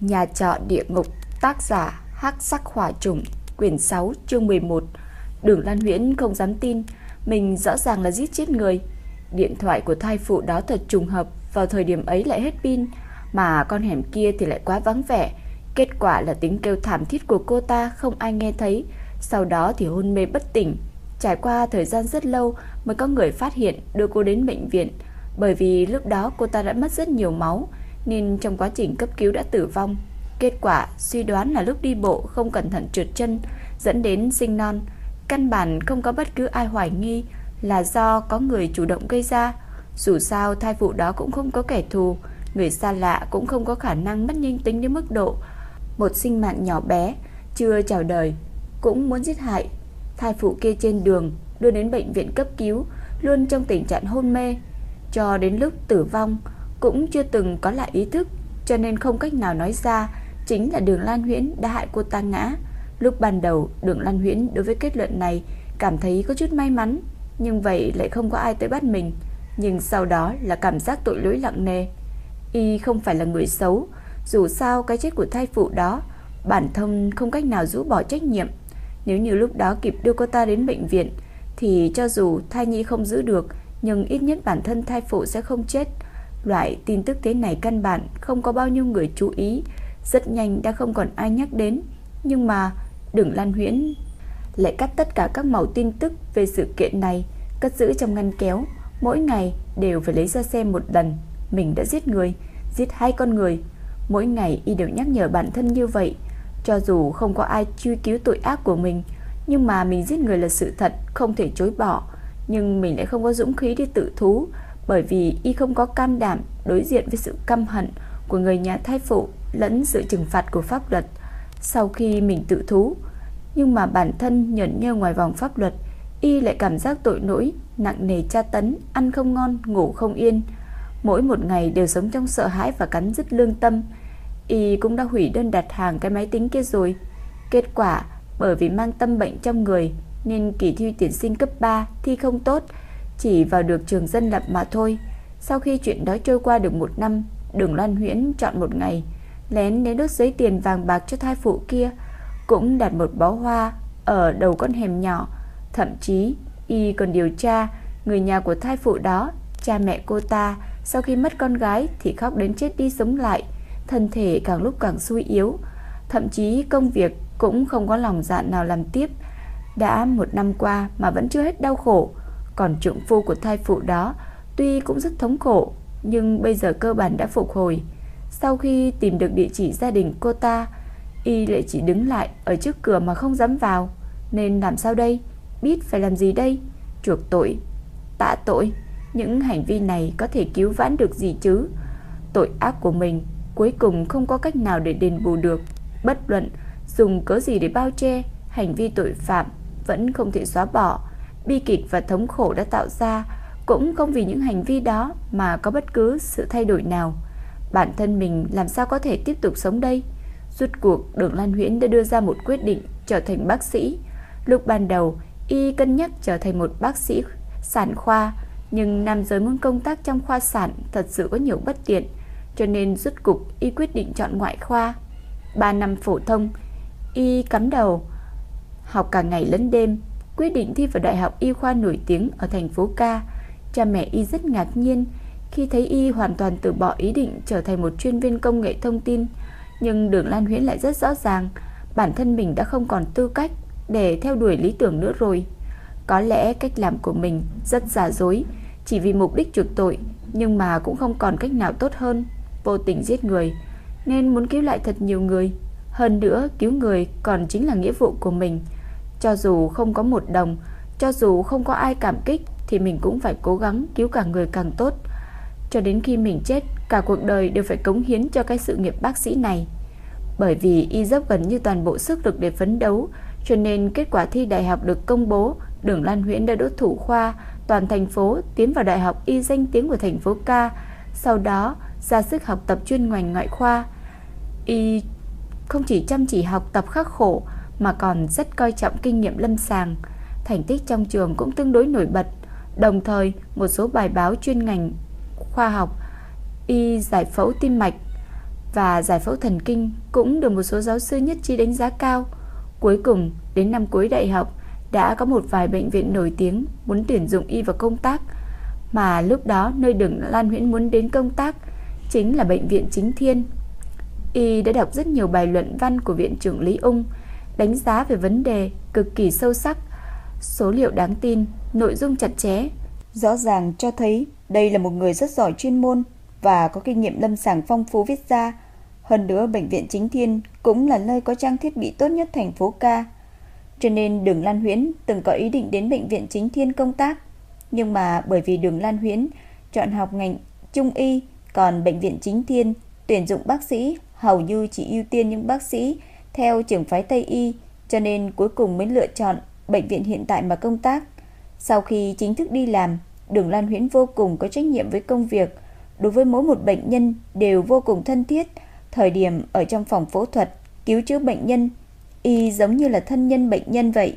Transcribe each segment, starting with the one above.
Nhà trọ địa ngục, tác giả Hắc Sắc Hỏa Trùng, quyển 6, chương 11. Đường Lan Huyễn không dám tin, mình rõ ràng là giết chết người. Điện thoại của thai phụ đó thật trùng hợp, vào thời điểm ấy lại hết pin, mà con hẻm kia thì lại quá vắng vẻ. Kết quả là tiếng kêu thảm thiết của cô ta không ai nghe thấy, sau đó thì hôn mê bất tỉnh. Trải qua thời gian rất lâu mới có người phát hiện đưa cô đến bệnh viện, bởi vì lúc đó cô ta đã mất rất nhiều máu, nên trong quá trình cấp cứu đã tử vong. Kết quả suy đoán là lúc đi bộ không cẩn thận trượt chân dẫn đến sinh non, căn bản không có bất cứ ai hoài nghi là do có người chủ động gây ra. Dù sao thai phụ đó cũng không có kẻ thù, người xa lạ cũng không có khả năng mất nhân tính đến mức độ một sinh mạng nhỏ bé chưa chào đời cũng muốn giết hại. Thai phụ kia trên đường đưa đến bệnh viện cấp cứu luôn trong tình trạng hôn mê, cho đến lúc tử vong cũng chưa từng có lại ý thức, cho nên không cách nào nói ra chính là Đường Lan Huyễn đã hại cô ta ngã. Lúc ban đầu, Đường Lan Huyễn đối với kết luận này cảm thấy có chút may mắn, nhưng vậy lại không có ai tới bắt mình, nhưng sau đó là cảm giác tội lỗi nặng nề. Y không phải là người xấu, dù sao cái chết của thai phụ đó bản thân không cách nào rũ bỏ trách nhiệm. Nếu như lúc đó kịp đưa cô ta đến bệnh viện thì cho dù thai nhi không giữ được, nhưng ít nhất bản thân thai phụ sẽ không chết. Loại tin tức thế này căn bản không có bao nhiêu người chú ý, rất nhanh đã không còn ai nhắc đến. Nhưng mà Đường Lan Huyễn lại cắt tất cả các mẫu tin tức về sự kiện này, cất giữ trong ngăn kéo, mỗi ngày đều phải lấy ra xem một lần. Mình đã giết người, giết hai con người. Mỗi ngày y đều nhắc nhở bản thân như vậy, cho dù không có ai truy cứu tội ác của mình, nhưng mà mình giết người là sự thật, không thể chối bỏ. Nhưng mình lại không có dũng khí đi tự thú, bởi vì y không có cam đảm đối diện với sự căm hận của người nhà thai phụ lẫn sự trừng phạt của pháp luật. Sau khi mình tự thú, nhưng mà bản thân nhẫn nhơ ngoài vòng pháp luật, y lại cảm giác tội lỗi, nặng nề tra tấn, ăn không ngon, ngủ không yên. Mỗi một ngày đều sống trong sợ hãi và cắn rứt lương tâm. Y cũng đã hủy đơn đặt hàng cái máy tính kia rồi. Kết quả, bởi vì mang tâm bệnh trong người nên kỳ thi tuyển sinh cấp 3 thi không tốt, chỉ vào được trường dân lập mà thôi. Sau khi chuyện đó trôi qua được một năm, Đường Loan Huyễn chọn một ngày, lén đến đốt giấy tiền vàng bạc cho thai phụ kia, cũng đặt một bó hoa ở đầu con hẻm nhỏ. Thậm chí, y còn điều tra người nhà của thai phụ đó, cha mẹ cô ta, sau khi mất con gái thì khóc đến chết đi sống lại, thân thể càng lúc càng suy yếu. Thậm chí công việc cũng không có lòng dạ nào làm tiếp. Đã một năm qua mà vẫn chưa hết đau khổ. Còn trượng phu của thai phụ đó tuy cũng rất thống khổ, nhưng bây giờ cơ bản đã phục hồi. Sau khi tìm được địa chỉ gia đình cô ta, y lại chỉ đứng lại ở trước cửa mà không dám vào. Nên làm sao đây? Biết phải làm gì đây? Chuộc tội, tạ tội. Những hành vi này có thể cứu vãn được gì chứ? Tội ác của mình cuối cùng không có cách nào để đền bù được. Bất luận dùng cớ gì để bao che hành vi tội phạm vẫn không thể xóa bỏ. Bi kịch và thống khổ đã tạo ra cũng không vì những hành vi đó mà có bất cứ sự thay đổi nào. Bản thân mình làm sao có thể tiếp tục sống đây? Rốt cuộc Đường Lan Huyễn đã đưa ra một quyết định trở thành bác sĩ. Lúc ban đầu, y cân nhắc trở thành một bác sĩ sản khoa, nhưng nam giới muốn công tác trong khoa sản thật sự có nhiều bất tiện, cho nên rốt cục y quyết định chọn ngoại khoa. 3 năm phổ thông, y cắm đầu học cả ngày lẫn đêm, quyết định thi vào đại học y khoa nổi tiếng ở thành phố Ca. Cha mẹ y rất ngạc nhiên khi thấy y hoàn toàn từ bỏ ý định trở thành một chuyên viên công nghệ thông tin, nhưng Đường Lan Huyễn lại rất rõ ràng, bản thân mình đã không còn tư cách để theo đuổi lý tưởng nữa rồi. Có lẽ cách làm của mình rất giả dối, chỉ vì mục đích chuộc tội, nhưng mà cũng không còn cách nào tốt hơn, vô tình giết người, nên muốn cứu lại thật nhiều người. Hơn nữa, cứu người còn chính là nghĩa vụ của mình. Cho dù không có một đồng, cho dù không có ai cảm kích thì mình cũng phải cố gắng cứu cả người càng tốt. Cho đến khi mình chết, cả cuộc đời đều phải cống hiến cho cái sự nghiệp bác sĩ này. Bởi vì y dốc gần như toàn bộ sức lực để phấn đấu, cho nên kết quả thi đại học được công bố, Đường Lan Huyễn đã đốt thủ khoa toàn thành phố tiến vào đại học y danh tiếng của thành phố Ca, sau đó ra sức học tập chuyên ngành ngoại khoa. Y không chỉ chăm chỉ học tập khắc khổ mà còn rất coi trọng kinh nghiệm lâm sàng. Thành tích trong trường cũng tương đối nổi bật, đồng thời một số bài báo chuyên ngành khoa học y giải phẫu tim mạch và giải phẫu thần kinh cũng được một số giáo sư nhất trí đánh giá cao. Cuối cùng, đến năm cuối đại học, đã có một vài bệnh viện nổi tiếng muốn tuyển dụng y vào công tác, mà lúc đó nơi đường Lan Huyễn muốn đến công tác chính là bệnh viện Chính Thiên. Y đã đọc rất nhiều bài luận văn của viện trưởng Lý Ung, đánh giá về vấn đề cực kỳ sâu sắc, số liệu đáng tin, nội dung chặt chẽ, rõ ràng cho thấy đây là một người rất giỏi chuyên môn và có kinh nghiệm lâm sàng phong phú viết ra. Hơn nữa bệnh viện Chính Thiên cũng là nơi có trang thiết bị tốt nhất thành phố ca. Cho nên Đường Lan Huyễn từng có ý định đến bệnh viện Chính Thiên công tác, nhưng mà bởi vì Đường Lan Huyễn chọn học ngành trung y, còn bệnh viện Chính Thiên tuyển dụng bác sĩ hầu như chỉ ưu tiên những bác sĩ theo trường phái Tây y, cho nên cuối cùng mới lựa chọn bệnh viện hiện tại mà công tác. Sau khi chính thức đi làm, Đường Lan Huyễn vô cùng có trách nhiệm với công việc, đối với mỗi một bệnh nhân đều vô cùng thân thiết. Thời điểm ở trong phòng phẫu thuật cứu chữa bệnh nhân, y giống như là thân nhân bệnh nhân vậy.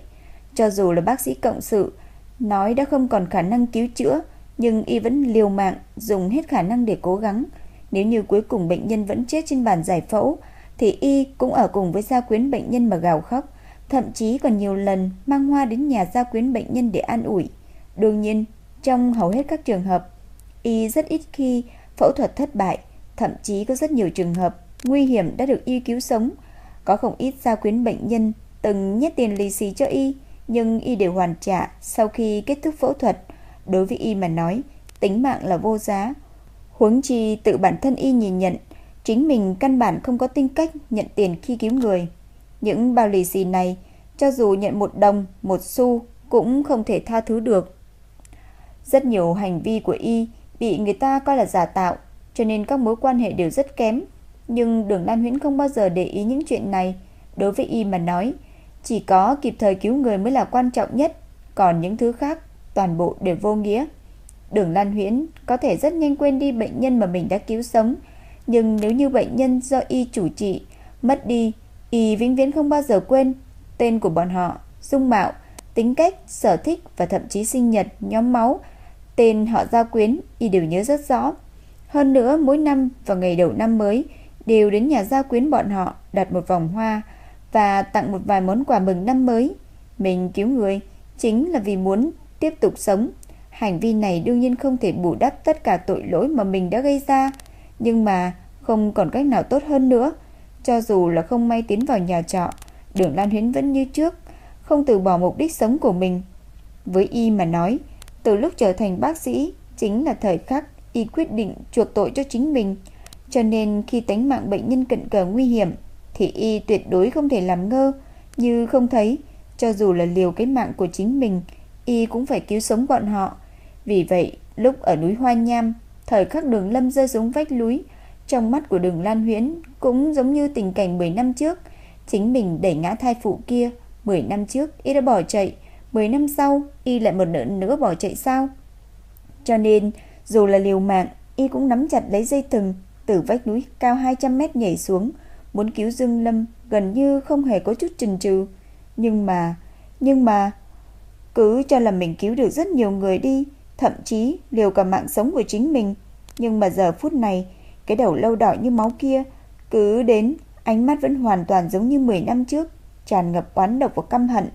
Cho dù là bác sĩ cộng sự nói đã không còn khả năng cứu chữa, nhưng y vẫn liều mạng dùng hết khả năng để cố gắng. Nếu như cuối cùng bệnh nhân vẫn chết trên bàn giải phẫu, thì y cũng ở cùng với gia quyến bệnh nhân mà gào khóc, thậm chí còn nhiều lần mang hoa đến nhà gia quyến bệnh nhân để an ủi. Đương nhiên, trong hầu hết các trường hợp, y rất ít khi phẫu thuật thất bại, thậm chí có rất nhiều trường hợp nguy hiểm đã được y cứu sống. Có không ít gia quyến bệnh nhân từng nhét tiền lì xì cho y, nhưng y đều hoàn trả sau khi kết thúc phẫu thuật. Đối với y mà nói, tính mạng là vô giá. Huống chi tự bản thân y nhìn nhận, chính mình căn bản không có tinh cách nhận tiền khi cứu người. Những bao lì xì này, cho dù nhận một đồng, một xu cũng không thể tha thứ được. Rất nhiều hành vi của y bị người ta coi là giả tạo, cho nên các mối quan hệ đều rất kém. Nhưng Đường Lan Huyễn không bao giờ để ý những chuyện này. Đối với y mà nói, chỉ có kịp thời cứu người mới là quan trọng nhất, còn những thứ khác toàn bộ đều vô nghĩa. Đường Lan Huyễn có thể rất nhanh quên đi bệnh nhân mà mình đã cứu sống, nhưng nếu như bệnh nhân do y chủ trị mất đi, y vĩnh viễn không bao giờ quên tên của bọn họ, dung mạo, tính cách, sở thích và thậm chí sinh nhật, nhóm máu Tên họ gia quyến y đều nhớ rất rõ. Hơn nữa mỗi năm vào ngày đầu năm mới đều đến nhà gia quyến bọn họ đặt một vòng hoa và tặng một vài món quà mừng năm mới. Mình cứu người chính là vì muốn tiếp tục sống. Hành vi này đương nhiên không thể bù đắp tất cả tội lỗi mà mình đã gây ra, nhưng mà không còn cách nào tốt hơn nữa. Cho dù là không may tiến vào nhà trọ, Đường Lan Huyến vẫn như trước, không từ bỏ mục đích sống của mình. Với y mà nói, từ lúc trở thành bác sĩ chính là thời khắc y quyết định chuộc tội cho chính mình. Cho nên khi tánh mạng bệnh nhân cận cờ nguy hiểm thì y tuyệt đối không thể làm ngơ như không thấy, cho dù là liều cái mạng của chính mình, y cũng phải cứu sống bọn họ. Vì vậy, lúc ở núi Hoa Nham, thời khắc Đường Lâm rơi xuống vách núi, trong mắt của Đường Lan Huyễn cũng giống như tình cảnh 10 năm trước, chính mình đẩy ngã thai phụ kia, 10 năm trước y đã bỏ chạy, 10 năm sau, y lại một lần nữa bỏ chạy sao? Cho nên, dù là liều mạng, y cũng nắm chặt lấy dây thừng, từ vách núi cao 200 mét nhảy xuống, muốn cứu Dương Lâm gần như không hề có chút chần chừ. Nhưng mà, nhưng mà, cứ cho là mình cứu được rất nhiều người đi, thậm chí liều cả mạng sống của chính mình. Nhưng mà giờ phút này, cái đầu lâu đỏ như máu kia, cứ đến, ánh mắt vẫn hoàn toàn giống như 10 năm trước, tràn ngập oán độc và căm hận,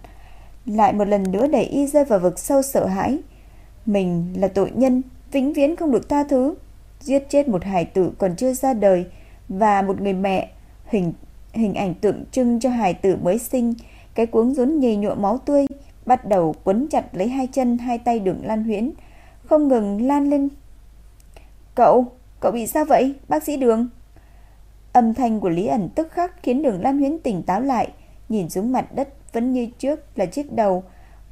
lại một lần nữa đẩy y rơi vào vực sâu sợ hãi. Mình là tội nhân, vĩnh viễn không được tha thứ. Giết chết một hài tử còn chưa ra đời và một người mẹ, hình hình ảnh tượng trưng cho hài tử mới sinh, cái cuống rốn nhầy nhụa máu tươi, bắt đầu quấn chặt lấy hai chân hai tay Đường Lan Huyễn, không ngừng lan lên. "Cậu, cậu bị sao vậy, bác sĩ Đường?" Âm thanh của Lý ẩn tức khắc khiến Đường Lan Huyễn tỉnh táo lại, nhìn xuống mặt đất vẫn như trước là chiếc đầu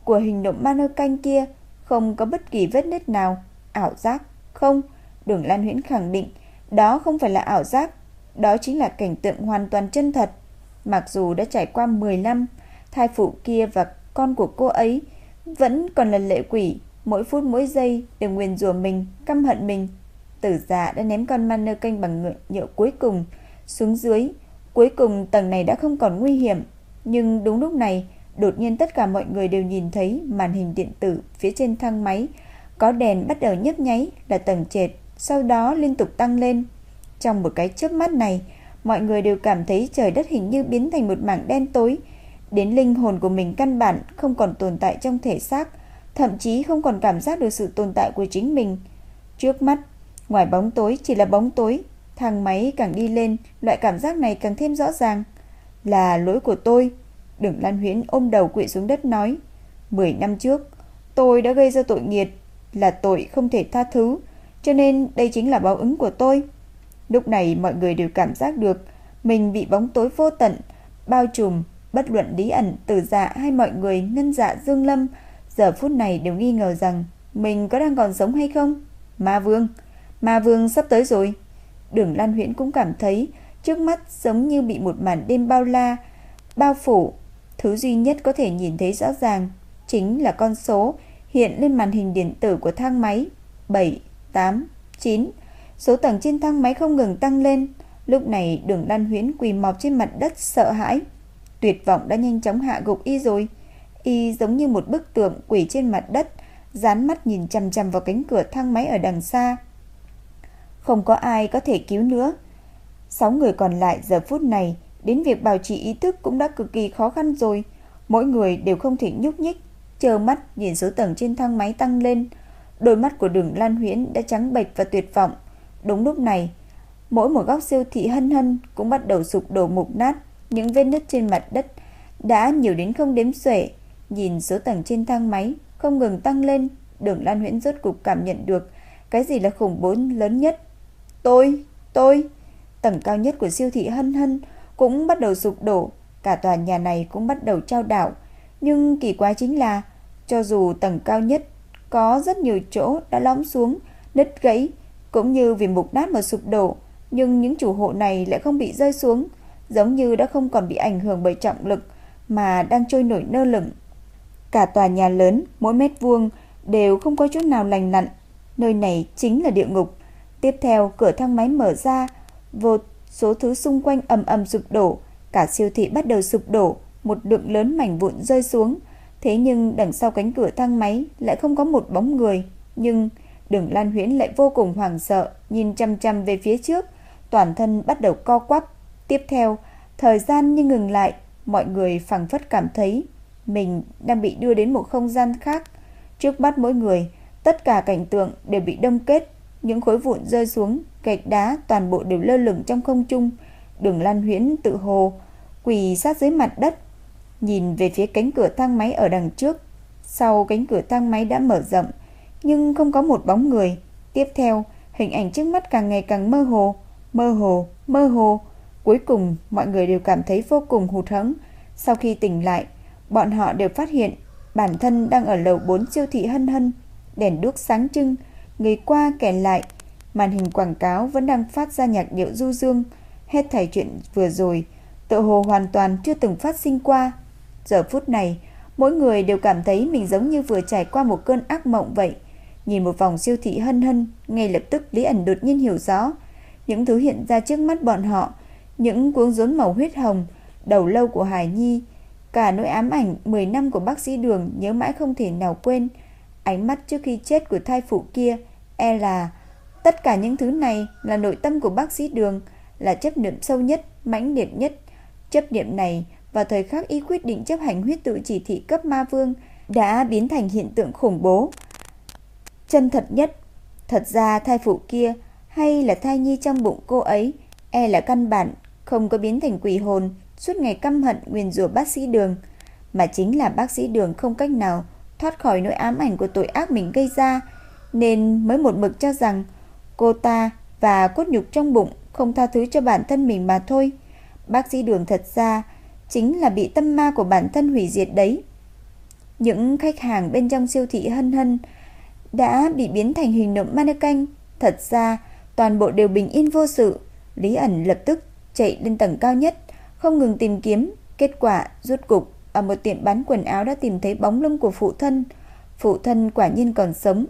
của hình động ma nơ canh kia, không có bất kỳ vết nứt nào. Ảo giác? Không, Đường Lan Huyễn khẳng định, đó không phải là ảo giác, đó chính là cảnh tượng hoàn toàn chân thật. Mặc dù đã trải qua 10 năm, thai phụ kia và con của cô ấy vẫn còn là lệ quỷ, mỗi phút mỗi giây đều nguyền rủa mình, căm hận mình. Tử giả đã ném con man nơ canh bằng nhựa, nhựa cuối cùng xuống dưới, cuối cùng tầng này đã không còn nguy hiểm. Nhưng đúng lúc này, đột nhiên tất cả mọi người đều nhìn thấy màn hình điện tử phía trên thang máy có đèn bắt đầu nhấp nháy là tầng trệt, sau đó liên tục tăng lên. Trong một cái chớp mắt này, mọi người đều cảm thấy trời đất hình như biến thành một mảng đen tối, đến linh hồn của mình căn bản không còn tồn tại trong thể xác, thậm chí không còn cảm giác được sự tồn tại của chính mình. Trước mắt, ngoài bóng tối chỉ là bóng tối, thang máy càng đi lên, loại cảm giác này càng thêm rõ ràng. Là lỗi của tôi. Đường Lan Huyễn ôm đầu quỵ xuống đất nói, mười năm trước, tôi đã gây ra tội nghiệt, là tội không thể tha thứ, cho nên đây chính là báo ứng của tôi. Lúc này mọi người đều cảm giác được mình bị bóng tối vô tận bao trùm, bất luận lý ẩn, tử dạ hay mọi người ngân dạ Dương Lâm giờ phút này đều nghi ngờ rằng mình có đang còn sống hay không. Ma Vương, Ma Vương sắp tới rồi. Đường Lan Huyễn cũng cảm thấy trước mắt giống như bị một màn đêm bao la bao phủ, thứ duy nhất có thể nhìn thấy rõ ràng chính là con số hiện lên màn hình điện tử của thang máy 7, 8, 9 Số tầng trên thang máy không ngừng tăng lên. Lúc này đường Lan huyễn quỳ mọp trên mặt đất sợ hãi. Tuyệt vọng đã nhanh chóng hạ gục y rồi. Y giống như một bức tượng quỳ trên mặt đất, dán mắt nhìn chằm chằm vào cánh cửa thang máy ở đằng xa. Không có ai có thể cứu nữa. Sáu người còn lại giờ phút này, đến việc bảo trì ý thức cũng đã cực kỳ khó khăn rồi. Mỗi người đều không thể nhúc nhích, chờ mắt nhìn số tầng trên thang máy tăng lên. Đôi mắt của đường Lan Huyễn đã trắng bệch và tuyệt vọng. Đúng lúc này, mỗi một góc siêu thị hân hân cũng bắt đầu sụp đổ mục nát, những vết nứt trên mặt đất đã nhiều đến không đếm xuể. Nhìn số tầng trên thang máy không ngừng tăng lên, Đường Lan Huyễn rốt cục cảm nhận được cái gì là khủng bố lớn nhất. Tôi, tôi, tầng cao nhất của siêu thị hân hân cũng bắt đầu sụp đổ, cả tòa nhà này cũng bắt đầu trao đảo. Nhưng kỳ quái chính là, cho dù tầng cao nhất có rất nhiều chỗ đã lõm xuống, nứt gãy, cũng như vì mục nát mà sụp đổ, nhưng những chủ hộ này lại không bị rơi xuống, giống như đã không còn bị ảnh hưởng bởi trọng lực mà đang trôi nổi nơ lửng. Cả tòa nhà lớn, mỗi mét vuông đều không có chỗ nào lành lặn, nơi này chính là địa ngục. Tiếp theo, cửa thang máy mở ra, vô số thứ xung quanh ầm ầm sụp đổ, cả siêu thị bắt đầu sụp đổ, một lượng lớn mảnh vụn rơi xuống. Thế nhưng đằng sau cánh cửa thang máy lại không có một bóng người, nhưng Đường Lan Huyễn lại vô cùng hoảng sợ, nhìn chăm chăm về phía trước, toàn thân bắt đầu co quắp. Tiếp theo, thời gian như ngừng lại, mọi người phẳng phất cảm thấy mình đang bị đưa đến một không gian khác. Trước mắt mỗi người, tất cả cảnh tượng đều bị đông kết, những khối vụn rơi xuống, gạch đá toàn bộ đều lơ lửng trong không trung. Đường Lan Huyễn tự hồ quỳ sát dưới mặt đất, nhìn về phía cánh cửa thang máy ở đằng trước. Sau cánh cửa thang máy đã mở rộng, nhưng không có một bóng người. Tiếp theo, hình ảnh trước mắt càng ngày càng mơ hồ, mơ hồ, mơ hồ. Cuối cùng, mọi người đều cảm thấy vô cùng hụt hẫng. Sau khi tỉnh lại, bọn họ đều phát hiện bản thân đang ở lầu 4 siêu thị hân hân, đèn đuốc sáng trưng, người qua kẻ lại, màn hình quảng cáo vẫn đang phát ra nhạc điệu du dương, hết thảy chuyện vừa rồi, tự hồ hoàn toàn chưa từng phát sinh qua. Giờ phút này, mỗi người đều cảm thấy mình giống như vừa trải qua một cơn ác mộng vậy. Nhìn một vòng siêu thị hân hân, ngay lập tức Lý ẩn đột nhiên hiểu rõ. Những thứ hiện ra trước mắt bọn họ, những cuống rốn màu huyết hồng, đầu lâu của Hải Nhi, cả nỗi ám ảnh 10 năm của bác sĩ Đường nhớ mãi không thể nào quên. Ánh mắt trước khi chết của thai phụ kia, e là tất cả những thứ này là nội tâm của bác sĩ Đường, là chấp niệm sâu nhất, mãnh liệt nhất. Chấp niệm này vào thời khắc y quyết định chấp hành huyết tự chỉ thị cấp ma vương đã biến thành hiện tượng khủng bố chân thật nhất. Thật ra thai phụ kia hay là thai nhi trong bụng cô ấy e là căn bản không có biến thành quỷ hồn suốt ngày căm hận nguyền rủa bác sĩ Đường, mà chính là bác sĩ Đường không cách nào thoát khỏi nỗi ám ảnh của tội ác mình gây ra, nên mới một mực cho rằng cô ta và cốt nhục trong bụng không tha thứ cho bản thân mình mà thôi. Bác sĩ Đường thật ra chính là bị tâm ma của bản thân hủy diệt đấy. Những khách hàng bên trong siêu thị hân hân đã bị biến thành hình nộm mannequin. Thật ra, toàn bộ đều bình yên vô sự. Lý ẩn lập tức chạy lên tầng cao nhất, không ngừng tìm kiếm. Kết quả, rút cục, ở một tiệm bán quần áo đã tìm thấy bóng lưng của phụ thân. Phụ thân quả nhiên còn sống.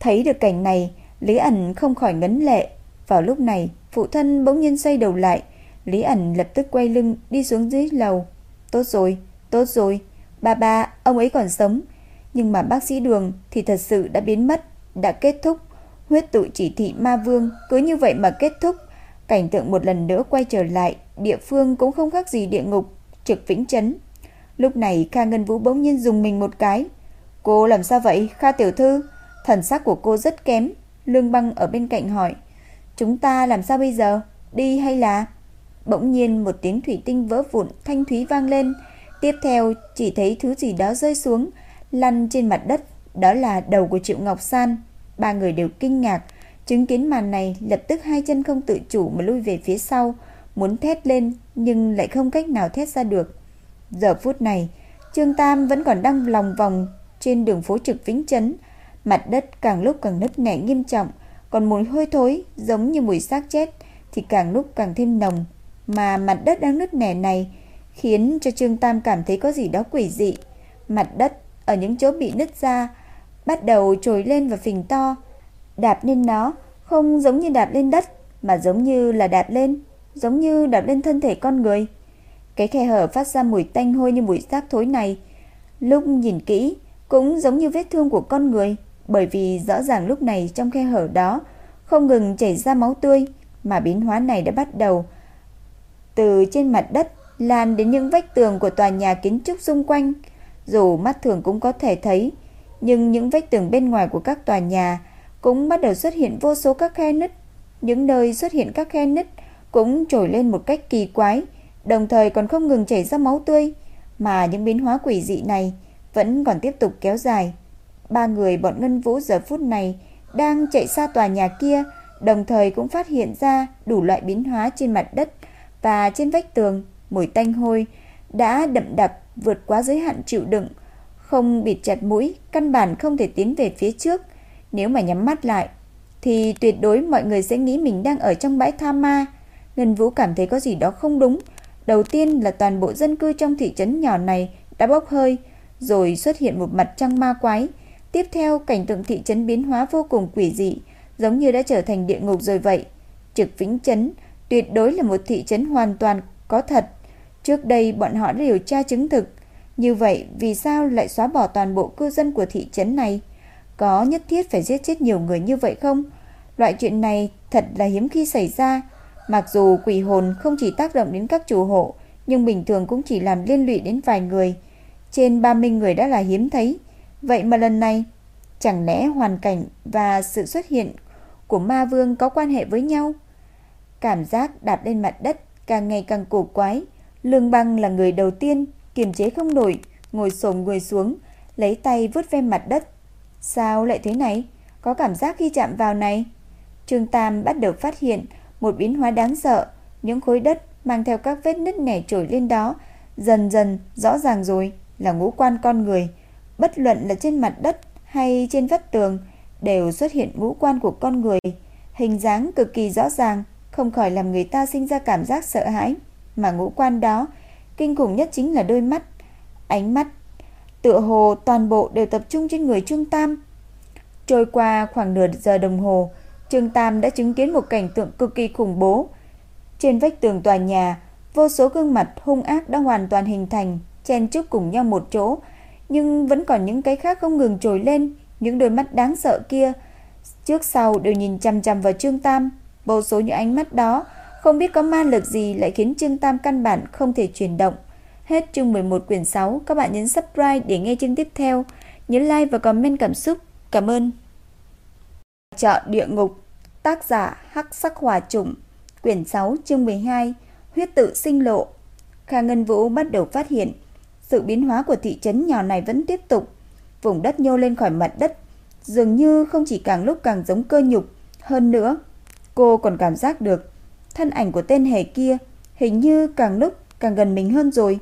Thấy được cảnh này, Lý ẩn không khỏi ngấn lệ. Vào lúc này, phụ thân bỗng nhiên xoay đầu lại. Lý ẩn lập tức quay lưng đi xuống dưới lầu. Tốt rồi, tốt rồi. Ba ba, ông ấy còn sống. Nhưng mà bác sĩ Đường thì thật sự đã biến mất, đã kết thúc. Huyết tụ chỉ thị ma vương cứ như vậy mà kết thúc. Cảnh tượng một lần nữa quay trở lại, địa phương cũng không khác gì địa ngục, trực vĩnh chấn. Lúc này Kha Ngân Vũ bỗng nhiên dùng mình một cái. Cô làm sao vậy, Kha tiểu thư? Thần sắc của cô rất kém. Lương băng ở bên cạnh hỏi. Chúng ta làm sao bây giờ? Đi hay là... Bỗng nhiên một tiếng thủy tinh vỡ vụn thanh thúy vang lên. Tiếp theo chỉ thấy thứ gì đó rơi xuống, lăn trên mặt đất. Đó là đầu của Triệu Ngọc San. Ba người đều kinh ngạc. Chứng kiến màn này lập tức hai chân không tự chủ mà lui về phía sau. Muốn thét lên nhưng lại không cách nào thét ra được. Giờ phút này, Trương Tam vẫn còn đang lòng vòng trên đường phố trực Vĩnh Chấn. Mặt đất càng lúc càng nứt nẻ nghiêm trọng, còn mùi hôi thối giống như mùi xác chết thì càng lúc càng thêm nồng. Mà mặt đất đang nứt nẻ này khiến cho Trương Tam cảm thấy có gì đó quỷ dị. Mặt đất ở những chỗ bị nứt ra bắt đầu trồi lên và phình to. Đạp lên nó không giống như đạp lên đất mà giống như là đạp lên, giống như đặt lên thân thể con người. Cái khe hở phát ra mùi tanh hôi như mùi xác thối này, lúc nhìn kỹ cũng giống như vết thương của con người, bởi vì rõ ràng lúc này trong khe hở đó không ngừng chảy ra máu tươi, mà biến hóa này đã bắt đầu từ trên mặt đất lan đến những vách tường của tòa nhà kiến trúc xung quanh. Dù mắt thường cũng có thể thấy, nhưng những vách tường bên ngoài của các tòa nhà cũng bắt đầu xuất hiện vô số các khe nứt. Những nơi xuất hiện các khe nứt cũng trồi lên một cách kỳ quái, đồng thời còn không ngừng chảy ra máu tươi, mà những biến hóa quỷ dị này vẫn còn tiếp tục kéo dài. Ba người bọn Ngân Vũ giờ phút này đang chạy xa tòa nhà kia, đồng thời cũng phát hiện ra đủ loại biến hóa trên mặt đất và trên vách tường, mùi tanh hôi đã đậm đặc vượt quá giới hạn chịu đựng, không bịt chặt mũi, căn bản không thể tiến về phía trước. Nếu mà nhắm mắt lại thì tuyệt đối mọi người sẽ nghĩ mình đang ở trong bãi tha ma. Ngân Vũ cảm thấy có gì đó không đúng. Đầu tiên là toàn bộ dân cư trong thị trấn nhỏ này đã bốc hơi, rồi xuất hiện một mặt trăng ma quái. Tiếp theo, cảnh tượng thị trấn biến hóa vô cùng quỷ dị, giống như đã trở thành địa ngục rồi vậy. Trực Vĩnh Trấn tuyệt đối là một thị trấn hoàn toàn có thật. Trước đây bọn họ đã điều tra chứng thực. Như vậy, vì sao lại xóa bỏ toàn bộ cư dân của thị trấn này? Có nhất thiết phải giết chết nhiều người như vậy không? Loại chuyện này thật là hiếm khi xảy ra. Mặc dù quỷ hồn không chỉ tác động đến các chủ hộ, nhưng bình thường cũng chỉ làm liên lụy đến vài người. Trên 30 người đã là hiếm thấy. Vậy mà lần này, chẳng lẽ hoàn cảnh và sự xuất hiện của ma vương có quan hệ với nhau? Cảm giác đạp lên mặt đất càng ngày càng cổ quái. Lương băng là người đầu tiên, kiềm chế không nổi, ngồi sồm người xuống, lấy tay vứt ve mặt đất. Sao lại thế này? Có cảm giác khi chạm vào này. Trương Tam bắt đầu phát hiện một biến hóa đáng sợ. Những khối đất mang theo các vết nứt nẻ trồi lên đó, dần dần rõ ràng rồi là ngũ quan con người. Bất luận là trên mặt đất hay trên vách tường, đều xuất hiện ngũ quan của con người. Hình dáng cực kỳ rõ ràng, không khỏi làm người ta sinh ra cảm giác sợ hãi. Mà ngũ quan đó, kinh khủng nhất chính là đôi mắt. Ánh mắt, tựa hồ toàn bộ đều tập trung trên người Trương Tam. Trôi qua khoảng nửa giờ đồng hồ, Trương Tam đã chứng kiến một cảnh tượng cực kỳ khủng bố. Trên vách tường tòa nhà, vô số gương mặt hung ác đã hoàn toàn hình thành, chen chúc cùng nhau một chỗ, nhưng vẫn còn những cái khác không ngừng trồi lên, những đôi mắt đáng sợ kia trước sau đều nhìn chằm chằm vào Trương Tam, vô số những ánh mắt đó không biết có ma lực gì lại khiến Trương Tam căn bản không thể chuyển động. Hết chương 11 quyển 6, các bạn nhấn subscribe để nghe chương tiếp theo, nhấn like và comment cảm xúc. Cảm ơn. Chợ địa ngục, tác giả Hắc Sắc hòa Trùng, quyển 6 chương 12, huyết tự sinh lộ. Kha Ngân Vũ bắt đầu phát hiện sự biến hóa của thị trấn nhỏ này vẫn tiếp tục. Vùng đất nhô lên khỏi mặt đất, dường như không chỉ càng lúc càng giống cơ nhục, hơn nữa, cô còn cảm giác được thân ảnh của tên hề kia hình như càng lúc càng gần mình hơn rồi.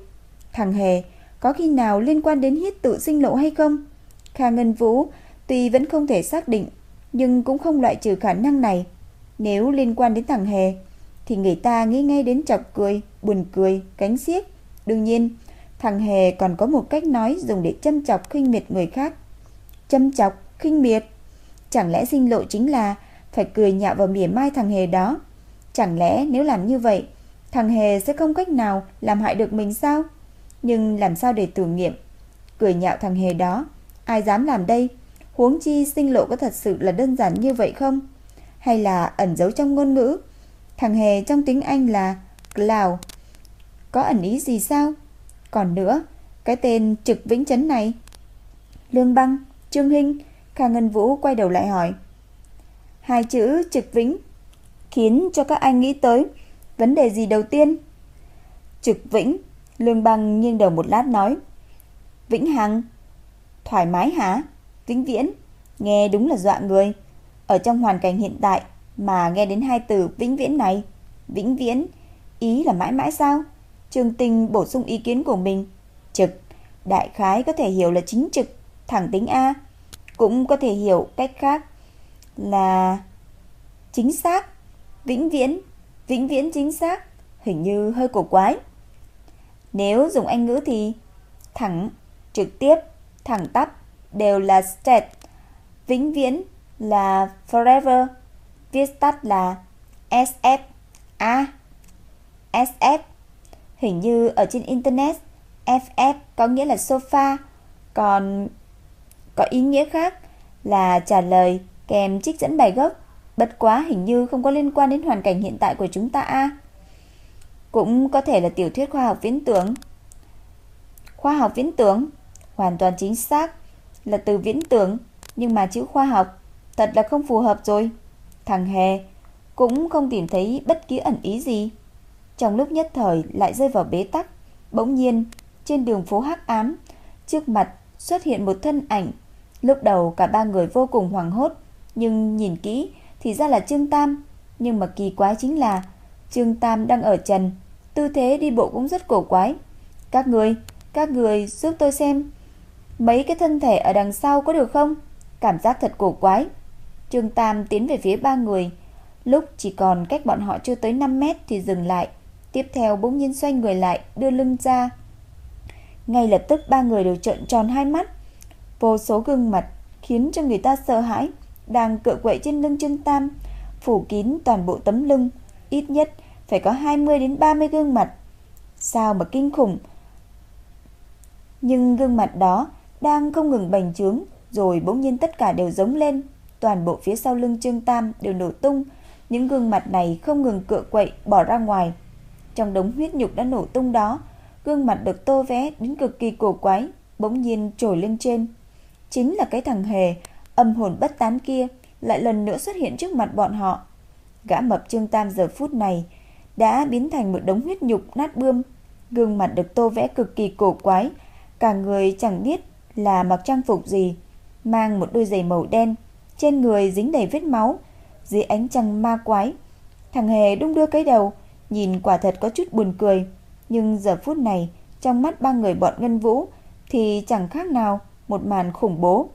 Thằng hề có khi nào liên quan đến huyết tự sinh lộ hay không? Kha Ngân Vũ tuy vẫn không thể xác định, nhưng cũng không loại trừ khả năng này. Nếu liên quan đến thằng hề, thì người ta nghĩ ngay đến chọc cười, buồn cười, cánh xiếc. Đương nhiên, Thằng Hề còn có một cách nói dùng để châm chọc khinh miệt người khác. Châm chọc, khinh miệt. Chẳng lẽ sinh lộ chính là phải cười nhạo vào mỉa mai thằng Hề đó? Chẳng lẽ nếu làm như vậy, thằng Hề sẽ không cách nào làm hại được mình sao? Nhưng làm sao để thử nghiệm? Cười nhạo thằng Hề đó, ai dám làm đây? Huống chi sinh lộ có thật sự là đơn giản như vậy không? Hay là ẩn giấu trong ngôn ngữ? Thằng hề trong tiếng Anh là Cloud. Có ẩn ý gì sao? Còn nữa, cái tên trực vĩnh chấn này. Lương Băng, Trương Hinh, Kha Ngân Vũ quay đầu lại hỏi. Hai chữ trực vĩnh khiến cho các anh nghĩ tới vấn đề gì đầu tiên? Trực vĩnh, Lương Băng nghiêng đầu một lát nói. Vĩnh Hằng, thoải mái hả? Vĩnh viễn, nghe đúng là dọa người. Ở trong hoàn cảnh hiện tại mà nghe đến hai từ vĩnh viễn này, vĩnh viễn, ý là mãi mãi sao? Trương Tinh bổ sung ý kiến của mình. Trực, đại khái có thể hiểu là chính trực, thẳng tính A. Cũng có thể hiểu cách khác là chính xác, vĩnh viễn, vĩnh viễn chính xác, hình như hơi cổ quái. Nếu dùng Anh ngữ thì thẳng, trực tiếp, thẳng tắp đều là state. vĩnh viễn là forever, viết tắt là SF. A. SF. Hình như ở trên internet FF có nghĩa là sofa, còn có ý nghĩa khác là trả lời kèm trích dẫn bài gốc. Bất quá hình như không có liên quan đến hoàn cảnh hiện tại của chúng ta a. Cũng có thể là tiểu thuyết khoa học viễn tưởng. Khoa học viễn tưởng hoàn toàn chính xác là từ viễn tưởng, nhưng mà chữ khoa học thật là không phù hợp rồi. Thằng hè cũng không tìm thấy bất kỳ ẩn ý gì. Trong lúc nhất thời lại rơi vào bế tắc, bỗng nhiên trên đường phố hắc ám, trước mặt xuất hiện một thân ảnh. Lúc đầu cả ba người vô cùng hoảng hốt, nhưng nhìn kỹ thì ra là Trương Tam, nhưng mà kỳ quái chính là Trương Tam đang ở trần, tư thế đi bộ cũng rất cổ quái. Các người, các người giúp tôi xem mấy cái thân thể ở đằng sau có được không? Cảm giác thật cổ quái. Trương Tam tiến về phía ba người, lúc chỉ còn cách bọn họ chưa tới 5 mét thì dừng lại. Tiếp theo bỗng nhiên xoay người lại, đưa lưng ra. Ngay lập tức ba người đều trợn tròn hai mắt. Vô số gương mặt khiến cho người ta sợ hãi, đang cựa quậy trên lưng Trương Tam, phủ kín toàn bộ tấm lưng, ít nhất phải có 20 đến 30 gương mặt. Sao mà kinh khủng. Nhưng gương mặt đó đang không ngừng bành trướng, rồi bỗng nhiên tất cả đều giống lên, toàn bộ phía sau lưng Trương Tam đều nổ tung, những gương mặt này không ngừng cựa quậy bỏ ra ngoài. Trong đống huyết nhục đã nổ tung đó, gương mặt được tô vẽ đến cực kỳ cổ quái, bỗng nhiên trồi lên trên. Chính là cái thằng hề, âm hồn bất tán kia, lại lần nữa xuất hiện trước mặt bọn họ. Gã mập Trương Tam giờ phút này đã biến thành một đống huyết nhục nát bươm, gương mặt được tô vẽ cực kỳ cổ quái, cả người chẳng biết là mặc trang phục gì, mang một đôi giày màu đen, trên người dính đầy vết máu, dưới ánh trăng ma quái. Thằng hề đung đưa cái đầu, nhìn quả thật có chút buồn cười, nhưng giờ phút này, trong mắt ba người bọn Ngân Vũ thì chẳng khác nào một màn khủng bố.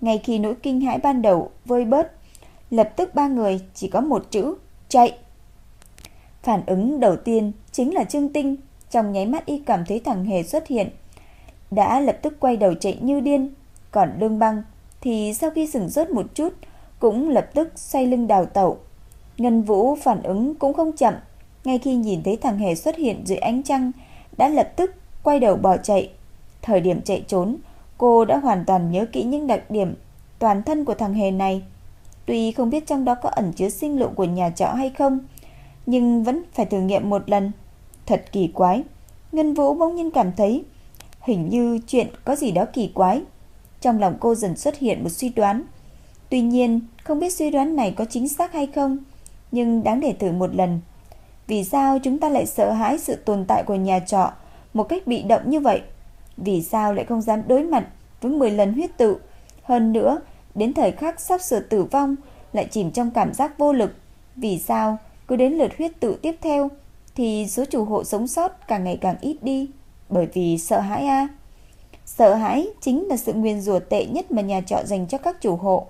Ngay khi nỗi kinh hãi ban đầu vơi bớt, lập tức ba người chỉ có một chữ, chạy. Phản ứng đầu tiên chính là Trương Tinh, trong nháy mắt y cảm thấy thằng hề xuất hiện, đã lập tức quay đầu chạy như điên, còn Lương Băng thì sau khi sừng sốt một chút, cũng lập tức xoay lưng đào tẩu. Ngân Vũ phản ứng cũng không chậm, ngay khi nhìn thấy thằng hề xuất hiện dưới ánh trăng, đã lập tức quay đầu bỏ chạy. Thời điểm chạy trốn, cô đã hoàn toàn nhớ kỹ những đặc điểm toàn thân của thằng hề này. Tuy không biết trong đó có ẩn chứa sinh lộ của nhà trọ hay không, nhưng vẫn phải thử nghiệm một lần. Thật kỳ quái. Ngân Vũ bỗng nhiên cảm thấy hình như chuyện có gì đó kỳ quái. Trong lòng cô dần xuất hiện một suy đoán. Tuy nhiên, không biết suy đoán này có chính xác hay không, nhưng đáng để thử một lần. Vì sao chúng ta lại sợ hãi sự tồn tại của nhà trọ một cách bị động như vậy? Vì sao lại không dám đối mặt với 10 lần huyết tự? Hơn nữa, đến thời khắc sắp sửa tử vong lại chìm trong cảm giác vô lực. Vì sao cứ đến lượt huyết tự tiếp theo thì số chủ hộ sống sót càng ngày càng ít đi? Bởi vì sợ hãi a. Sợ hãi chính là sự nguyên rủa tệ nhất mà nhà trọ dành cho các chủ hộ.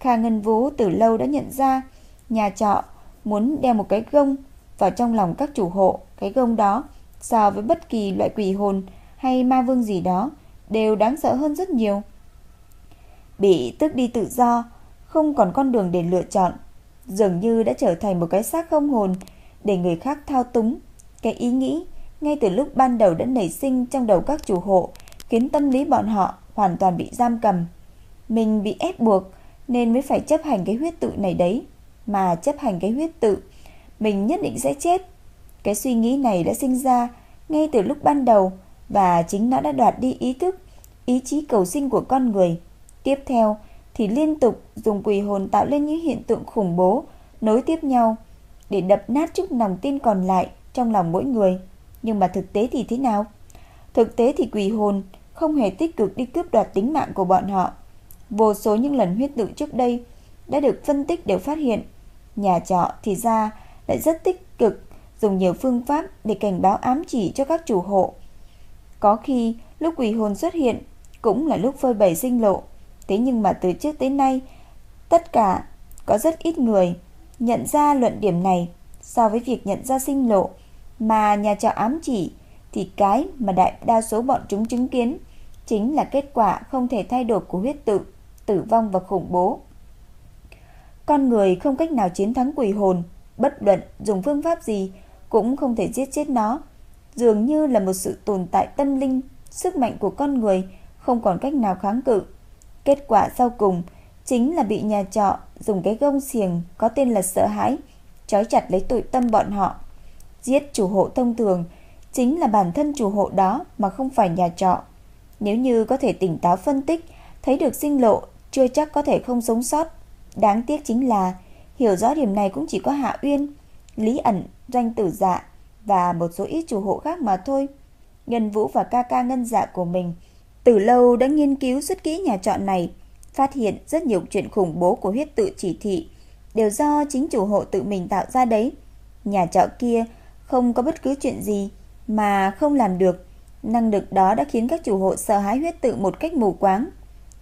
Kha Ngân Vũ từ lâu đã nhận ra nhà trọ muốn đeo một cái gông vào trong lòng các chủ hộ. Cái gông đó so với bất kỳ loại quỷ hồn hay ma vương gì đó đều đáng sợ hơn rất nhiều. Bị tước đi tự do, không còn con đường để lựa chọn, dường như đã trở thành một cái xác không hồn để người khác thao túng. Cái ý nghĩ ngay từ lúc ban đầu đã nảy sinh trong đầu các chủ hộ, khiến tâm lý bọn họ hoàn toàn bị giam cầm. Mình bị ép buộc nên mới phải chấp hành cái huyết tự này đấy, mà chấp hành cái huyết tự mình nhất định sẽ chết. Cái suy nghĩ này đã sinh ra ngay từ lúc ban đầu và chính nó đã đoạt đi ý thức, ý chí cầu sinh của con người. Tiếp theo thì liên tục dùng quỷ hồn tạo lên những hiện tượng khủng bố nối tiếp nhau để đập nát chút lòng tin còn lại trong lòng mỗi người. Nhưng mà thực tế thì thế nào? Thực tế thì quỷ hồn không hề tích cực đi cướp đoạt tính mạng của bọn họ. Vô số những lần huyết tự trước đây đã được phân tích đều phát hiện. Nhà trọ thì ra lại rất tích cực dùng nhiều phương pháp để cảnh báo ám chỉ cho các chủ hộ. Có khi lúc quỷ hồn xuất hiện cũng là lúc phơi bày sinh lộ. Thế nhưng mà từ trước tới nay, tất cả có rất ít người nhận ra luận điểm này so với việc nhận ra sinh lộ mà nhà trọ ám chỉ thì cái mà đại đa số bọn chúng chứng kiến chính là kết quả không thể thay đổi của huyết tự, tử vong và khủng bố. Con người không cách nào chiến thắng quỷ hồn, bất luận dùng phương pháp gì cũng không thể giết chết nó. Dường như là một sự tồn tại tâm linh, sức mạnh của con người không còn cách nào kháng cự. Kết quả sau cùng chính là bị nhà trọ dùng cái gông xiềng có tên là sợ hãi, trói chặt lấy tội tâm bọn họ. Giết chủ hộ thông thường chính là bản thân chủ hộ đó mà không phải nhà trọ. Nếu như có thể tỉnh táo phân tích, thấy được sinh lộ, chưa chắc có thể không sống sót. Đáng tiếc chính là hiểu rõ điểm này cũng chỉ có Hạ Uyên, Lý ẩn, Doanh Tử Dạ và một số ít chủ hộ khác mà thôi. Ngân Vũ và ca ca ngân dạ của mình từ lâu đã nghiên cứu rất kỹ nhà trọ này, phát hiện rất nhiều chuyện khủng bố của huyết tự chỉ thị đều do chính chủ hộ tự mình tạo ra đấy. Nhà trọ kia không có bất cứ chuyện gì mà không làm được. Năng lực đó đã khiến các chủ hộ sợ hãi huyết tự một cách mù quáng.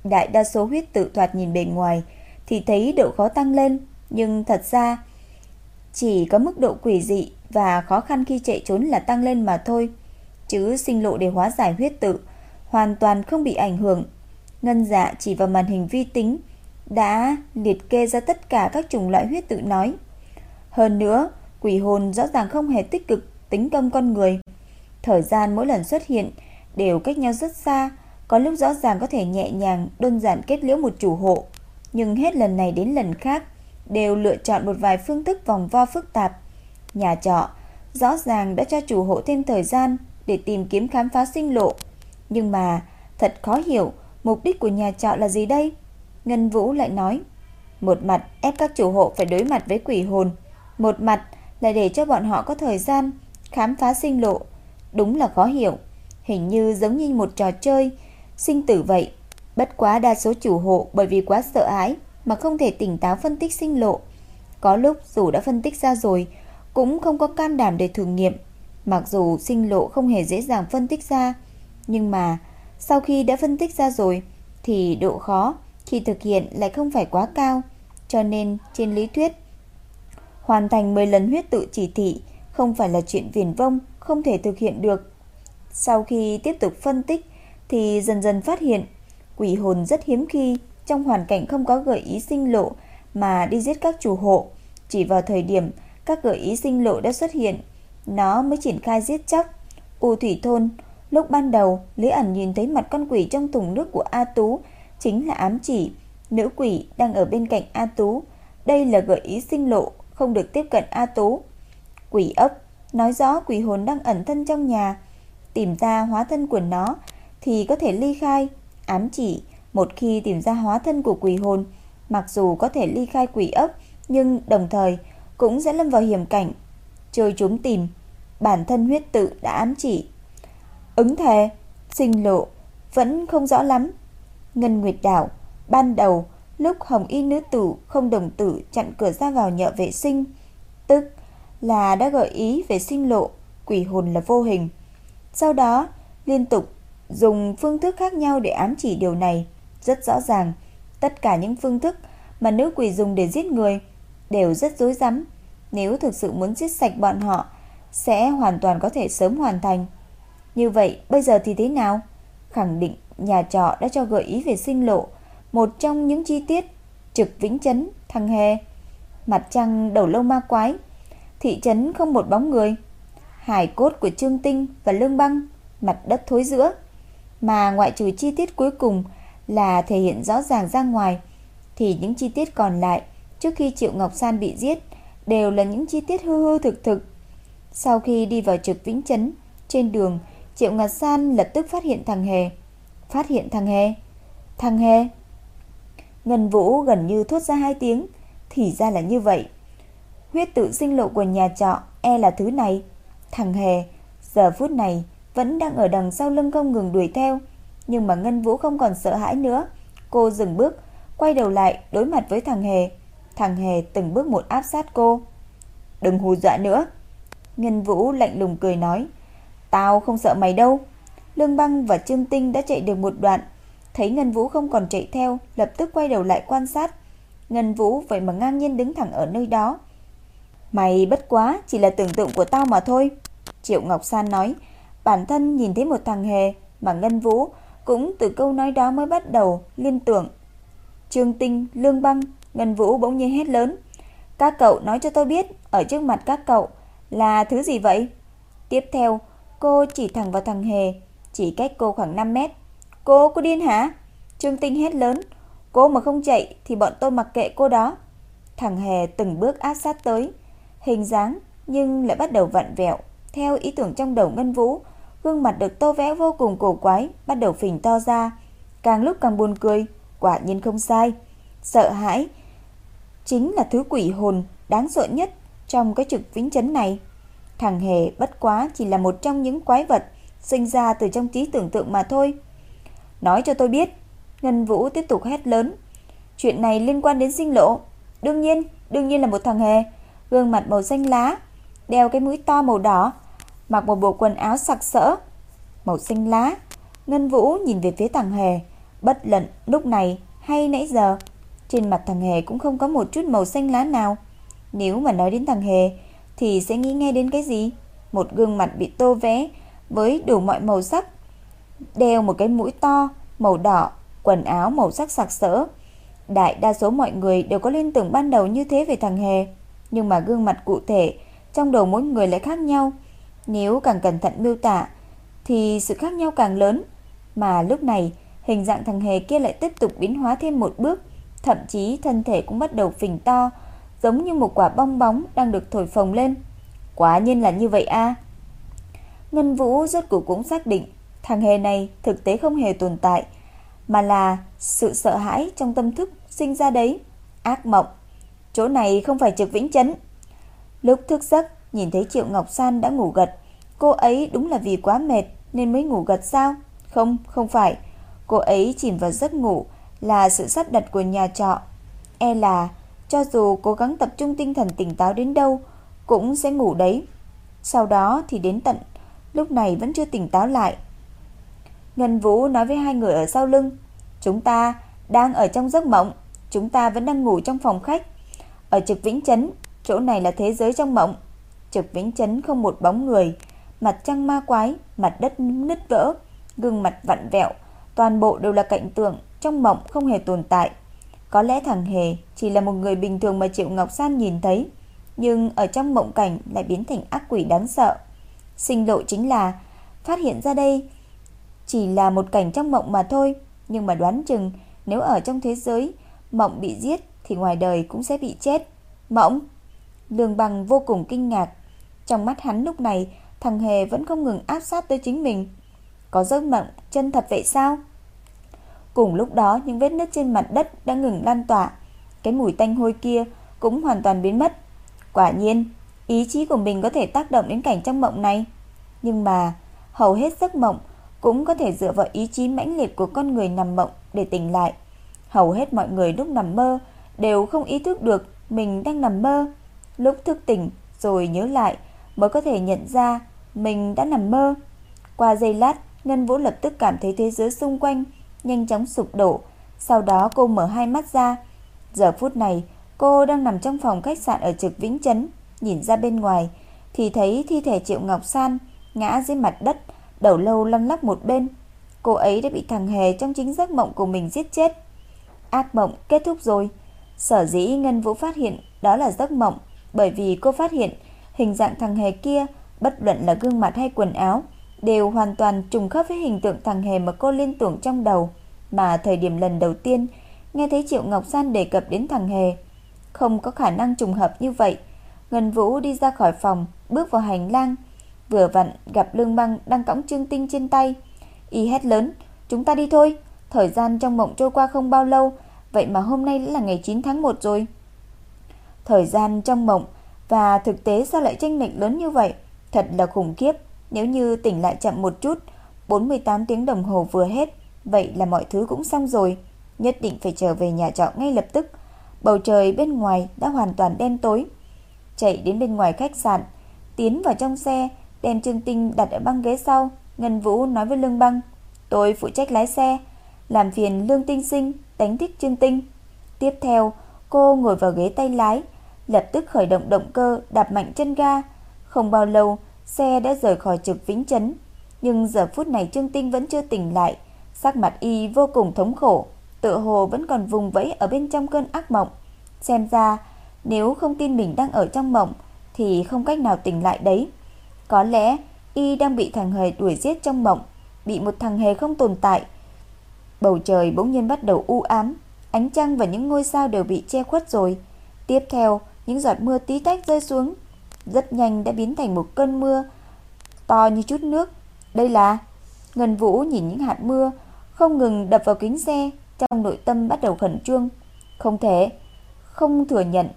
Đại đa số huyết tự thoạt nhìn bề ngoài thì thấy độ khó tăng lên, nhưng thật ra chỉ có mức độ quỷ dị và khó khăn khi chạy trốn là tăng lên mà thôi. Chứ sinh lộ để hóa giải huyết tự hoàn toàn không bị ảnh hưởng. Ngân dạ chỉ vào màn hình vi tính đã liệt kê ra tất cả các chủng loại huyết tự nói. Hơn nữa, quỷ hồn rõ ràng không hề tích cực tính công con người. Thời gian mỗi lần xuất hiện đều cách nhau rất xa, có lúc rõ ràng có thể nhẹ nhàng đơn giản kết liễu một chủ hộ, nhưng hết lần này đến lần khác đều lựa chọn một vài phương thức vòng vo phức tạp. Nhà trọ rõ ràng đã cho chủ hộ thêm thời gian để tìm kiếm khám phá sinh lộ, nhưng mà thật khó hiểu mục đích của nhà trọ là gì đây? Ngân Vũ lại nói, một mặt ép các chủ hộ phải đối mặt với quỷ hồn, một mặt là để cho bọn họ có thời gian khám phá sinh lộ. Đúng là khó hiểu, hình như giống như một trò chơi sinh tử vậy. Bất quá đa số chủ hộ bởi vì quá sợ hãi mà không thể tỉnh táo phân tích sinh lộ. Có lúc dù đã phân tích ra rồi, cũng không có can đảm để thử nghiệm. Mặc dù sinh lộ không hề dễ dàng phân tích ra, nhưng mà sau khi đã phân tích ra rồi thì độ khó khi thực hiện lại không phải quá cao. Cho nên trên lý thuyết, hoàn thành 10 lần huyết tự chỉ thị không phải là chuyện viển vông, không thể thực hiện được. Sau khi tiếp tục phân tích thì dần dần phát hiện quỷ hồn rất hiếm khi trong hoàn cảnh không có gợi ý sinh lộ mà đi giết các chủ hộ. Chỉ vào thời điểm các gợi ý sinh lộ đã xuất hiện, nó mới triển khai giết chóc. U thủy thôn, lúc ban đầu Lý ẩn nhìn thấy mặt con quỷ trong thùng nước của A Tú chính là ám chỉ nữ quỷ đang ở bên cạnh A Tú. Đây là gợi ý sinh lộ, không được tiếp cận A Tú. Quỷ ốc nói rõ quỷ hồn đang ẩn thân trong nhà, tìm ra hóa thân của nó thì có thể ly khai. Ám chỉ một khi tìm ra hóa thân của quỷ hồn, mặc dù có thể ly khai quỷ ốc, nhưng đồng thời cũng sẽ lâm vào hiểm cảnh. Chơi chúng tìm, bản thân huyết tự đã ám chỉ. Ứng thề, sinh lộ, vẫn không rõ lắm. Ngân Nguyệt Đảo, ban đầu lúc Hồng Y nữ tử không đồng tử chặn cửa ra vào nhợ vệ sinh, tức là đã gợi ý về sinh lộ, quỷ hồn là vô hình. Sau đó, liên tục dùng phương thức khác nhau để ám chỉ điều này. Rất rõ ràng, tất cả những phương thức mà nữ quỷ dùng để giết người đều rất dối rắm. Nếu thực sự muốn giết sạch bọn họ, sẽ hoàn toàn có thể sớm hoàn thành. Như vậy, bây giờ thì thế nào? Khẳng định nhà trọ đã cho gợi ý về sinh lộ, một trong những chi tiết trực vĩnh chấn, thằng hề. Mặt trăng đầu lâu ma quái, thị trấn không một bóng người. Hải cốt của Trương Tinh và Lương Băng, mặt đất thối giữa. Mà ngoại trừ chi tiết cuối cùng là thể hiện rõ ràng ra ngoài, thì những chi tiết còn lại trước khi Triệu Ngọc San bị giết đều là những chi tiết hư hư thực thực. Sau khi đi vào trực Vĩnh Chấn, trên đường, Triệu ngọc San lập tức phát hiện thằng Hề. Phát hiện thằng Hề? Thằng Hề? Ngân Vũ gần như thốt ra hai tiếng, thì ra là như vậy. Huyết tự sinh lộ của nhà trọ e là thứ này. Thằng Hề, giờ phút này vẫn đang ở đằng sau lưng không ngừng đuổi theo, nhưng mà Ngân Vũ không còn sợ hãi nữa. Cô dừng bước, quay đầu lại đối mặt với thằng Hề. Thằng Hề từng bước một áp sát cô. "Đừng hù dọa nữa." Ngân Vũ lạnh lùng cười nói, "Tao không sợ mày đâu." Lương Băng và Trương Tinh đã chạy được một đoạn, thấy Ngân Vũ không còn chạy theo, lập tức quay đầu lại quan sát. Ngân Vũ vậy mà ngang nhiên đứng thẳng ở nơi đó. "Mày bất quá chỉ là tưởng tượng của tao mà thôi." Triệu Ngọc San nói, bản thân nhìn thấy một thằng hề mà Ngân Vũ cũng từ câu nói đó mới bắt đầu liên tưởng. Trương Tinh, Lương Băng, Ngân Vũ bỗng nhiên hét lớn. Các cậu nói cho tôi biết, ở trước mặt các cậu là thứ gì vậy? Tiếp theo, cô chỉ thẳng vào thằng Hề, chỉ cách cô khoảng 5 mét. Cô, cô điên hả? Trương Tinh hét lớn. Cô mà không chạy thì bọn tôi mặc kệ cô đó. Thằng Hề từng bước áp sát tới, hình dáng nhưng lại bắt đầu vặn vẹo. Theo ý tưởng trong đầu Ngân Vũ, gương mặt được tô vẽ vô cùng cổ quái, bắt đầu phình to ra, càng lúc càng buồn cười, quả nhiên không sai. Sợ hãi chính là thứ quỷ hồn đáng sợ nhất trong cái trực vĩnh chấn này. Thằng hề bất quá chỉ là một trong những quái vật sinh ra từ trong trí tưởng tượng mà thôi. Nói cho tôi biết, Ngân Vũ tiếp tục hét lớn. Chuyện này liên quan đến sinh lộ. Đương nhiên, đương nhiên là một thằng hề, gương mặt màu xanh lá, đeo cái mũi to màu đỏ, mặc một bộ quần áo sặc sỡ, màu xanh lá. Ngân Vũ nhìn về phía thằng hề, bất lận. lúc này hay nãy giờ, trên mặt thằng hề cũng không có một chút màu xanh lá nào. Nếu mà nói đến thằng hề thì sẽ nghĩ ngay đến cái gì? Một gương mặt bị tô vẽ với đủ mọi màu sắc, đeo một cái mũi to màu đỏ, quần áo màu sắc sặc sỡ. Đại đa số mọi người đều có liên tưởng ban đầu như thế về thằng hề, nhưng mà gương mặt cụ thể trong đầu mỗi người lại khác nhau. Nếu càng cẩn thận miêu tả thì sự khác nhau càng lớn, mà lúc này hình dạng thằng hề kia lại tiếp tục biến hóa thêm một bước, thậm chí thân thể cũng bắt đầu phình to, giống như một quả bong bóng đang được thổi phồng lên. quá nhiên là như vậy a. Ngân Vũ rốt cuộc cũng xác định, thằng hề này thực tế không hề tồn tại, mà là sự sợ hãi trong tâm thức sinh ra đấy, ác mộng. Chỗ này không phải trực vĩnh chấn. Lúc thức giấc, nhìn thấy Triệu Ngọc San đã ngủ gật, cô ấy đúng là vì quá mệt nên mới ngủ gật sao? Không, không phải. Cô ấy chìm vào giấc ngủ là sự sắp đặt của nhà trọ. E là cho dù cố gắng tập trung tinh thần tỉnh táo đến đâu cũng sẽ ngủ đấy. Sau đó thì đến tận lúc này vẫn chưa tỉnh táo lại. Ngân Vũ nói với hai người ở sau lưng, "Chúng ta đang ở trong giấc mộng, chúng ta vẫn đang ngủ trong phòng khách. Ở Trực Vĩnh Trấn, chỗ này là thế giới trong mộng." Trực Vĩnh Trấn không một bóng người, mặt trăng ma quái, mặt đất nứt vỡ, gương mặt vặn vẹo, toàn bộ đều là cảnh tượng trong mộng không hề tồn tại. Có lẽ thằng Hề chỉ là một người bình thường mà Triệu Ngọc San nhìn thấy, nhưng ở trong mộng cảnh lại biến thành ác quỷ đáng sợ. Sinh lộ chính là phát hiện ra đây chỉ là một cảnh trong mộng mà thôi, nhưng mà đoán chừng nếu ở trong thế giới mộng bị giết thì ngoài đời cũng sẽ bị chết. Mộng? Lương Bằng vô cùng kinh ngạc. Trong mắt hắn lúc này, thằng Hề vẫn không ngừng áp sát tới chính mình. Có giấc mộng chân thật vậy sao? Cùng lúc đó, những vết nứt trên mặt đất đã ngừng lan tỏa. Cái mùi tanh hôi kia cũng hoàn toàn biến mất. Quả nhiên, ý chí của mình có thể tác động đến cảnh trong mộng này. Nhưng mà, hầu hết giấc mộng cũng có thể dựa vào ý chí mãnh liệt của con người nằm mộng để tỉnh lại. Hầu hết mọi người lúc nằm mơ đều không ý thức được mình đang nằm mơ. Lúc thức tỉnh rồi nhớ lại mới có thể nhận ra mình đã nằm mơ. Qua giây lát, Ngân Vũ lập tức cảm thấy thế giới xung quanh nhanh chóng sụp đổ. Sau đó cô mở hai mắt ra. Giờ phút này, cô đang nằm trong phòng khách sạn ở trực Vĩnh Trấn, nhìn ra bên ngoài thì thấy thi thể Triệu Ngọc San ngã dưới mặt đất, đầu lâu lăn lóc một bên. Cô ấy đã bị thằng Hề trong chính giấc mộng của mình giết chết. Ác mộng kết thúc rồi. Sở dĩ Ngân Vũ phát hiện đó là giấc mộng, bởi vì cô phát hiện hình dạng thằng Hề kia, bất luận là gương mặt hay quần áo, đều hoàn toàn trùng khớp với hình tượng thằng Hề mà cô liên tưởng trong đầu, mà thời điểm lần đầu tiên nghe thấy Triệu Ngọc San đề cập đến thằng Hề, không có khả năng trùng hợp như vậy. Ngân Vũ đi ra khỏi phòng, bước vào hành lang, vừa vặn gặp Lương Băng đang cõng Trương Tinh trên tay. Y hét lớn, "Chúng ta đi thôi." Thời gian trong mộng trôi qua không bao lâu, vậy mà hôm nay đã là ngày 9 tháng 1 rồi. Thời gian trong mộng và thực tế sao lại chênh lệch lớn như vậy? Thật là khủng khiếp, nếu như tỉnh lại chậm một chút, 48 tiếng đồng hồ vừa hết, vậy là mọi thứ cũng xong rồi, nhất định phải trở về nhà trọ ngay lập tức. Bầu trời bên ngoài đã hoàn toàn đen tối. Chạy đến bên ngoài khách sạn, tiến vào trong xe, đem Trương Tinh đặt ở băng ghế sau, Ngân Vũ nói với Lương Băng, "Tôi phụ trách lái xe, làm phiền Lương Tinh Sinh đánh thức Trương Tinh." Tiếp theo, cô ngồi vào ghế tay lái, lập tức khởi động động cơ, đạp mạnh chân ga. Không bao lâu, xe đã rời khỏi trực Vĩnh Trấn, nhưng giờ phút này Trương Tinh vẫn chưa tỉnh lại, sắc mặt y vô cùng thống khổ, tựa hồ vẫn còn vùng vẫy ở bên trong cơn ác mộng. Xem ra, nếu không tin mình đang ở trong mộng thì không cách nào tỉnh lại đấy. Có lẽ y đang bị thằng hề đuổi giết trong mộng, bị một thằng hề không tồn tại. Bầu trời bỗng nhiên bắt đầu u ám, ánh trăng và những ngôi sao đều bị che khuất rồi. Tiếp theo, những giọt mưa tí tách rơi xuống, rất nhanh đã biến thành một cơn mưa to như chút nước. Đây là Ngân Vũ nhìn những hạt mưa không ngừng đập vào kính xe, trong nội tâm bắt đầu khẩn trương. Không thể, không thừa nhận,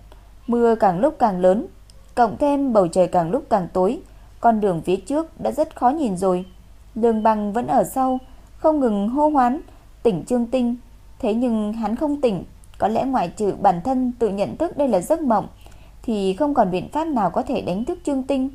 mưa càng lúc càng lớn, cộng thêm bầu trời càng lúc càng tối, con đường phía trước đã rất khó nhìn rồi. Lương Băng vẫn ở sau, không ngừng hô hoán, tỉnh Trương Tinh, thế nhưng hắn không tỉnh, có lẽ ngoại trừ bản thân tự nhận thức đây là giấc mộng, thì không còn biện pháp nào có thể đánh thức Trương Tinh.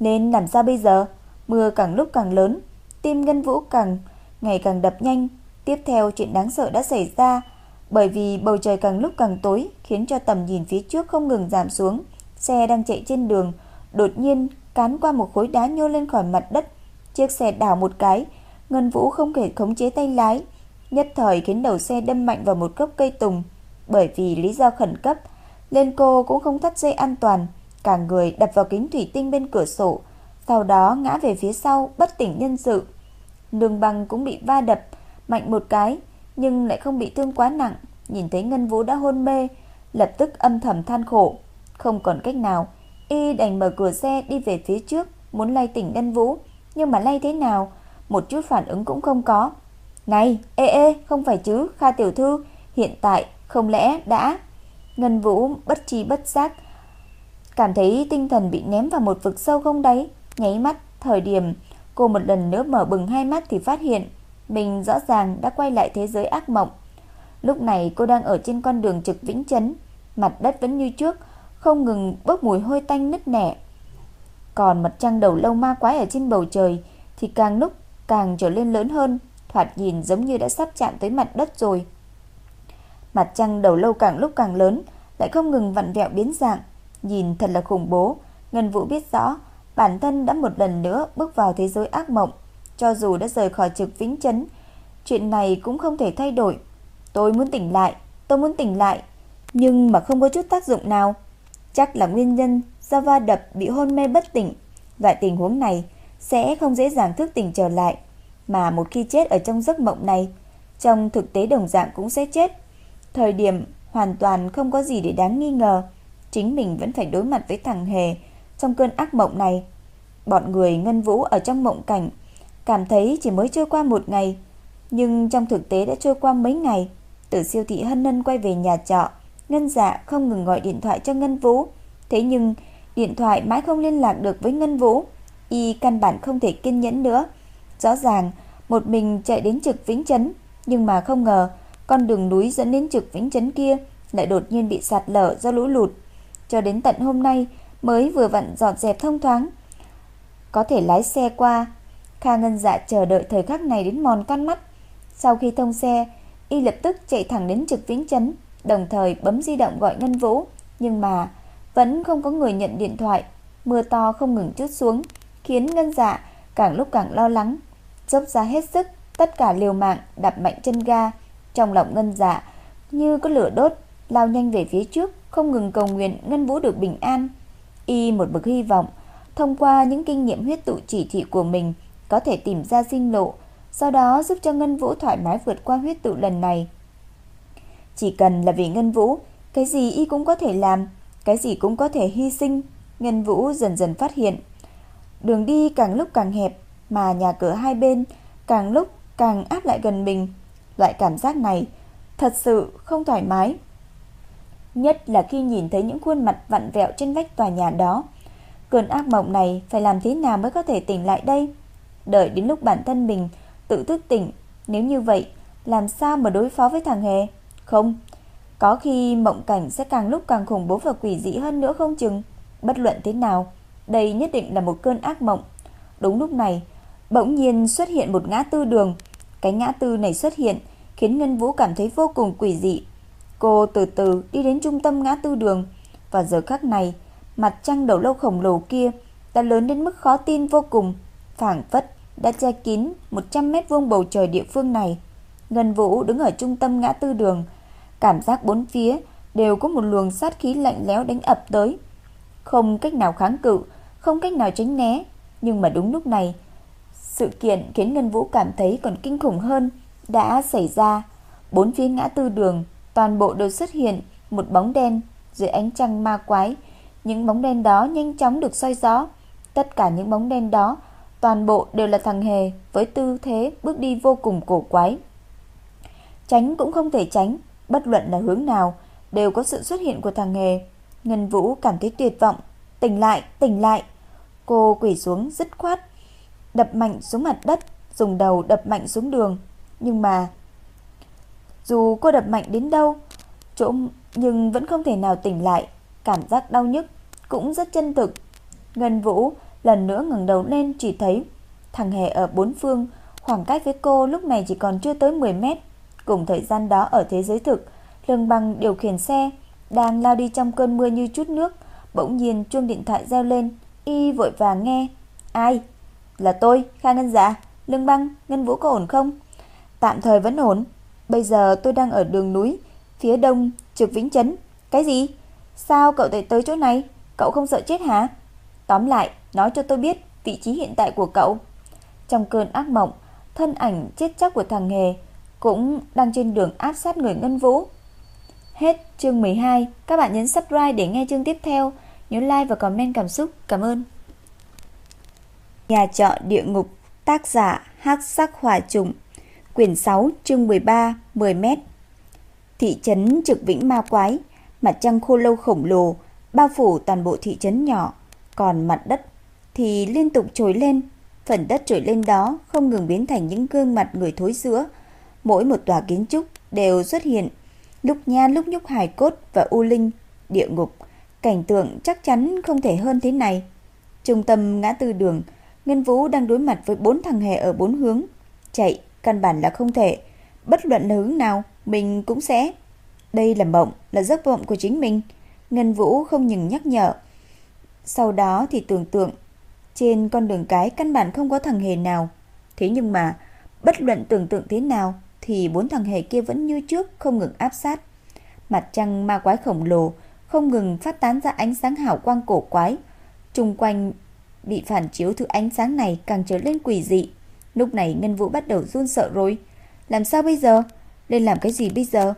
Nên làm sao bây giờ? Mưa càng lúc càng lớn, tim Ngân Vũ càng ngày càng đập nhanh. Tiếp theo chuyện đáng sợ đã xảy ra, bởi vì bầu trời càng lúc càng tối khiến cho tầm nhìn phía trước không ngừng giảm xuống. Xe đang chạy trên đường, đột nhiên cán qua một khối đá nhô lên khỏi mặt đất. Chiếc xe đảo một cái, Ngân Vũ không thể khống chế tay lái, nhất thời khiến đầu xe đâm mạnh vào một gốc cây tùng. Bởi vì lý do khẩn cấp, lên cô cũng không thắt dây an toàn, cả người đập vào kính thủy tinh bên cửa sổ, sau đó ngã về phía sau bất tỉnh nhân sự. đường Băng cũng bị va đập mạnh một cái, nhưng lại không bị thương quá nặng, nhìn thấy Ngân Vũ đã hôn mê, lập tức âm thầm than khổ, không còn cách nào, y đành mở cửa xe đi về phía trước, muốn lay tỉnh Ngân Vũ, nhưng mà lay thế nào, một chút phản ứng cũng không có. "Này, ê ê, không phải chứ, Kha tiểu thư, hiện tại không lẽ đã?" Ngân Vũ bất tri bất giác cảm thấy tinh thần bị ném vào một vực sâu không đáy, nháy mắt, thời điểm cô một lần nữa mở bừng hai mắt thì phát hiện mình rõ ràng đã quay lại thế giới ác mộng. Lúc này cô đang ở trên con đường trực Vĩnh Chấn, mặt đất vẫn như trước, không ngừng bốc mùi hôi tanh nứt nẻ. Còn mặt trăng đầu lâu ma quái ở trên bầu trời thì càng lúc càng trở lên lớn hơn, thoạt nhìn giống như đã sắp chạm tới mặt đất rồi. Mặt trăng đầu lâu càng lúc càng lớn, lại không ngừng vặn vẹo biến dạng, nhìn thật là khủng bố. Ngân Vũ biết rõ, bản thân đã một lần nữa bước vào thế giới ác mộng, cho dù đã rời khỏi trực vĩnh chấn, chuyện này cũng không thể thay đổi. Tôi muốn tỉnh lại, tôi muốn tỉnh lại, nhưng mà không có chút tác dụng nào. Chắc là nguyên nhân do va đập bị hôn mê bất tỉnh. Loại tình huống này sẽ không dễ dàng thức tỉnh trở lại, mà một khi chết ở trong giấc mộng này, trong thực tế đồng dạng cũng sẽ chết. Thời điểm hoàn toàn không có gì để đáng nghi ngờ, chính mình vẫn phải đối mặt với thằng Hề trong cơn ác mộng này. Bọn người ngân vũ ở trong mộng cảnh cảm thấy chỉ mới trôi qua một ngày, nhưng trong thực tế đã trôi qua mấy ngày. Từ siêu thị Hân Nân quay về nhà trọ, Ngân Dạ không ngừng gọi điện thoại cho Ngân Vũ, thế nhưng điện thoại mãi không liên lạc được với Ngân Vũ, y căn bản không thể kiên nhẫn nữa. Rõ ràng một mình chạy đến trực Vĩnh chấn, nhưng mà không ngờ con đường núi dẫn đến trực Vĩnh chấn kia lại đột nhiên bị sạt lở do lũ lụt. Cho đến tận hôm nay mới vừa vặn dọn dẹp thông thoáng, có thể lái xe qua. Kha Ngân Dạ chờ đợi thời khắc này đến mòn con mắt. Sau khi thông xe, y lập tức chạy thẳng đến trực Vĩnh chấn đồng thời bấm di động gọi Ngân Vũ, nhưng mà vẫn không có người nhận điện thoại. Mưa to không ngừng chút xuống, khiến Ngân Dạ càng lúc càng lo lắng, dốc ra hết sức, tất cả liều mạng đạp mạnh chân ga. Trong lòng Ngân Dạ như có lửa đốt, lao nhanh về phía trước, không ngừng cầu nguyện Ngân Vũ được bình an. Y một bực hy vọng, thông qua những kinh nghiệm huyết tụ chỉ thị của mình, có thể tìm ra sinh lộ, sau đó giúp cho Ngân Vũ thoải mái vượt qua huyết tụ lần này. Chỉ cần là vì Ngân Vũ, cái gì y cũng có thể làm, cái gì cũng có thể hy sinh. Ngân Vũ dần dần phát hiện, đường đi càng lúc càng hẹp, mà nhà cửa hai bên càng lúc càng áp lại gần mình. Loại cảm giác này thật sự không thoải mái. Nhất là khi nhìn thấy những khuôn mặt vặn vẹo trên vách tòa nhà đó. Cơn ác mộng này phải làm thế nào mới có thể tỉnh lại đây? Đợi đến lúc bản thân mình tự thức tỉnh, nếu như vậy, làm sao mà đối phó với thằng Hề? Không, có khi mộng cảnh sẽ càng lúc càng khủng bố và quỷ dị hơn nữa không chừng. Bất luận thế nào, đây nhất định là một cơn ác mộng. Đúng lúc này, bỗng nhiên xuất hiện một ngã tư đường. Cái ngã tư này xuất hiện khiến Ngân Vũ cảm thấy vô cùng quỷ dị. Cô từ từ đi đến trung tâm ngã tư đường. Và giờ khắc này, mặt trăng đầu lâu khổng lồ kia đã lớn đến mức khó tin vô cùng, phảng phất đã che kín 100 mét vuông bầu trời địa phương này. Ngân Vũ đứng ở trung tâm ngã tư đường, cảm giác bốn phía đều có một luồng sát khí lạnh lẽo đánh ập tới. Không cách nào kháng cự, không cách nào tránh né, nhưng mà đúng lúc này, sự kiện khiến Ngân Vũ cảm thấy còn kinh khủng hơn đã xảy ra. Bốn phía ngã tư đường, toàn bộ đều xuất hiện một bóng đen dưới ánh trăng ma quái. Những bóng đen đó nhanh chóng được soi gió. Tất cả những bóng đen đó, toàn bộ đều là thằng Hề với tư thế bước đi vô cùng cổ quái. Tránh cũng không thể tránh, bất luận là hướng nào, đều có sự xuất hiện của thằng Hề. Ngân Vũ cảm thấy tuyệt vọng, tỉnh lại, tỉnh lại. Cô quỳ xuống dứt khoát, đập mạnh xuống mặt đất, dùng đầu đập mạnh xuống đường. Nhưng mà dù cô đập mạnh đến đâu, chỗ nhưng vẫn không thể nào tỉnh lại, cảm giác đau nhức cũng rất chân thực. Ngân Vũ lần nữa ngẩng đầu lên chỉ thấy thằng Hề ở bốn phương, khoảng cách với cô lúc này chỉ còn chưa tới 10 mét. Cùng thời gian đó ở thế giới thực, Lương Băng điều khiển xe đang lao đi trong cơn mưa như chút nước, bỗng nhiên chuông điện thoại reo lên, y vội vàng nghe. "Ai?" "Là tôi, Kha Ngân Dạ, Lương Băng, Ngân Vũ có ổn không?" "Tạm thời vẫn ổn, bây giờ tôi đang ở đường núi phía đông Trực Vĩnh Trấn." "Cái gì? Sao cậu tới tới chỗ này? Cậu không sợ chết hả?" "Tóm lại, nói cho tôi biết vị trí hiện tại của cậu." Trong cơn ác mộng, thân ảnh chết chắc của thằng Hề cũng đang trên đường áp sát người Ngân Vũ. Hết chương 12, các bạn nhấn subscribe để nghe chương tiếp theo, nhớ like và comment cảm xúc. Cảm ơn. Nhà trọ địa ngục, tác giả Hắc Sắc Hỏa Trùng, quyển 6, chương 13, 10 m. Thị trấn Trực Vĩnh Ma Quái, mặt trăng khô lâu khổng lồ bao phủ toàn bộ thị trấn nhỏ, còn mặt đất thì liên tục trồi lên, phần đất trồi lên đó không ngừng biến thành những gương mặt người thối rữa. Mỗi một tòa kiến trúc đều xuất hiện lúc nha lúc nhúc hài cốt và u linh, địa ngục, cảnh tượng chắc chắn không thể hơn thế này. Trung tâm ngã tư đường, Ngân Vũ đang đối mặt với bốn thằng hề ở bốn hướng, chạy căn bản là không thể, bất luận là hướng nào mình cũng sẽ. Đây là mộng, là giấc mộng của chính mình. Ngân Vũ không ngừng nhắc nhở. Sau đó thì tưởng tượng trên con đường cái căn bản không có thằng hề nào. Thế nhưng mà bất luận tưởng tượng thế nào thì bốn thằng hề kia vẫn như trước không ngừng áp sát. Mặt trăng ma quái khổng lồ không ngừng phát tán ra ánh sáng hào quang cổ quái. Trung quanh bị phản chiếu thứ ánh sáng này càng trở lên quỷ dị. Lúc này Ngân Vũ bắt đầu run sợ rồi. Làm sao bây giờ? Nên làm cái gì bây giờ?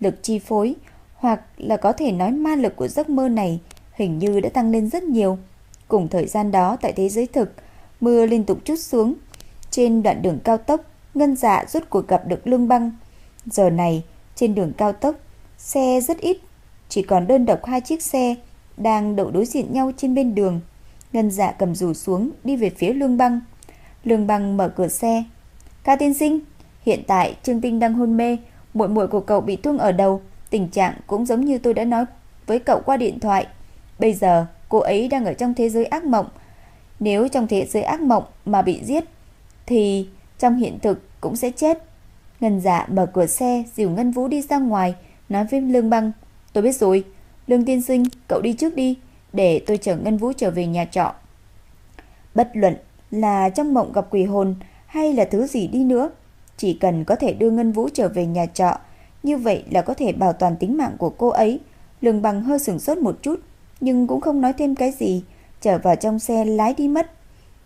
Lực chi phối hoặc là có thể nói ma lực của giấc mơ này hình như đã tăng lên rất nhiều. Cùng thời gian đó tại thế giới thực, mưa liên tục chút xuống. Trên đoạn đường cao tốc, Ngân dạ rút cuộc gặp được Lương Băng. Giờ này, trên đường cao tốc, xe rất ít, chỉ còn đơn độc hai chiếc xe đang đậu đối diện nhau trên bên đường. Ngân dạ cầm rủ xuống đi về phía Lương Băng. Lương Băng mở cửa xe. Ca tiên sinh, hiện tại Trương Tinh đang hôn mê, muội muội của cậu bị thương ở đầu, tình trạng cũng giống như tôi đã nói với cậu qua điện thoại. Bây giờ, cô ấy đang ở trong thế giới ác mộng. Nếu trong thế giới ác mộng mà bị giết thì trong hiện thực cũng sẽ chết. Ngân dạ mở cửa xe, dìu Ngân Vũ đi ra ngoài, nói với Lương Băng. Tôi biết rồi, Lương Tiên Sinh, cậu đi trước đi, để tôi chở Ngân Vũ trở về nhà trọ. Bất luận là trong mộng gặp quỷ hồn hay là thứ gì đi nữa, chỉ cần có thể đưa Ngân Vũ trở về nhà trọ, như vậy là có thể bảo toàn tính mạng của cô ấy. Lương Băng hơi sửng sốt một chút, nhưng cũng không nói thêm cái gì, trở vào trong xe lái đi mất.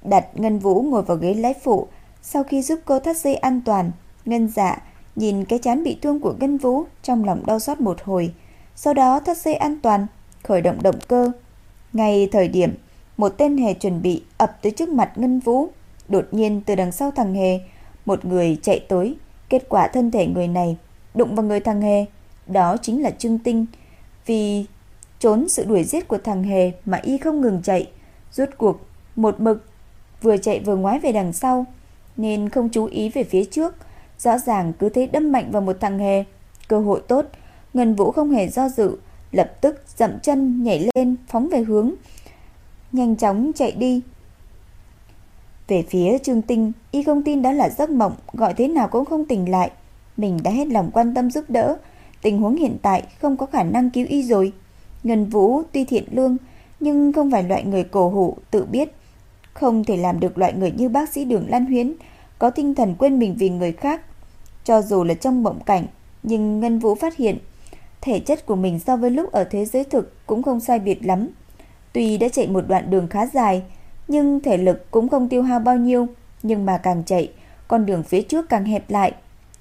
Đặt Ngân Vũ ngồi vào ghế lái phụ, sau khi giúp cô thắt dây an toàn, Ngân dạ nhìn cái chán bị thương của Ngân Vũ trong lòng đau xót một hồi. Sau đó thắt dây an toàn, khởi động động cơ. Ngay thời điểm một tên hề chuẩn bị ập tới trước mặt Ngân Vũ, đột nhiên từ đằng sau thằng hề, một người chạy tới, kết quả thân thể người này đụng vào người thằng hề, đó chính là Trương Tinh. Vì trốn sự đuổi giết của thằng hề mà y không ngừng chạy, rốt cuộc một mực vừa chạy vừa ngoái về đằng sau, nên không chú ý về phía trước, rõ ràng cứ thế đâm mạnh vào một thằng hề. Cơ hội tốt, Ngân Vũ không hề do dự, lập tức dậm chân nhảy lên phóng về hướng nhanh chóng chạy đi. Về phía Trương Tinh, y không tin đó là giấc mộng, gọi thế nào cũng không tỉnh lại. Mình đã hết lòng quan tâm giúp đỡ, tình huống hiện tại không có khả năng cứu y rồi. Ngân Vũ tuy thiện lương, nhưng không phải loại người cổ hủ, tự biết. Không thể làm được loại người như bác sĩ Đường Lan Huyến, có tinh thần quên mình vì người khác. Cho dù là trong mộng cảnh, nhưng Ngân Vũ phát hiện thể chất của mình so với lúc ở thế giới thực cũng không sai biệt lắm. Tuy đã chạy một đoạn đường khá dài, nhưng thể lực cũng không tiêu hao bao nhiêu, nhưng mà càng chạy, con đường phía trước càng hẹp lại.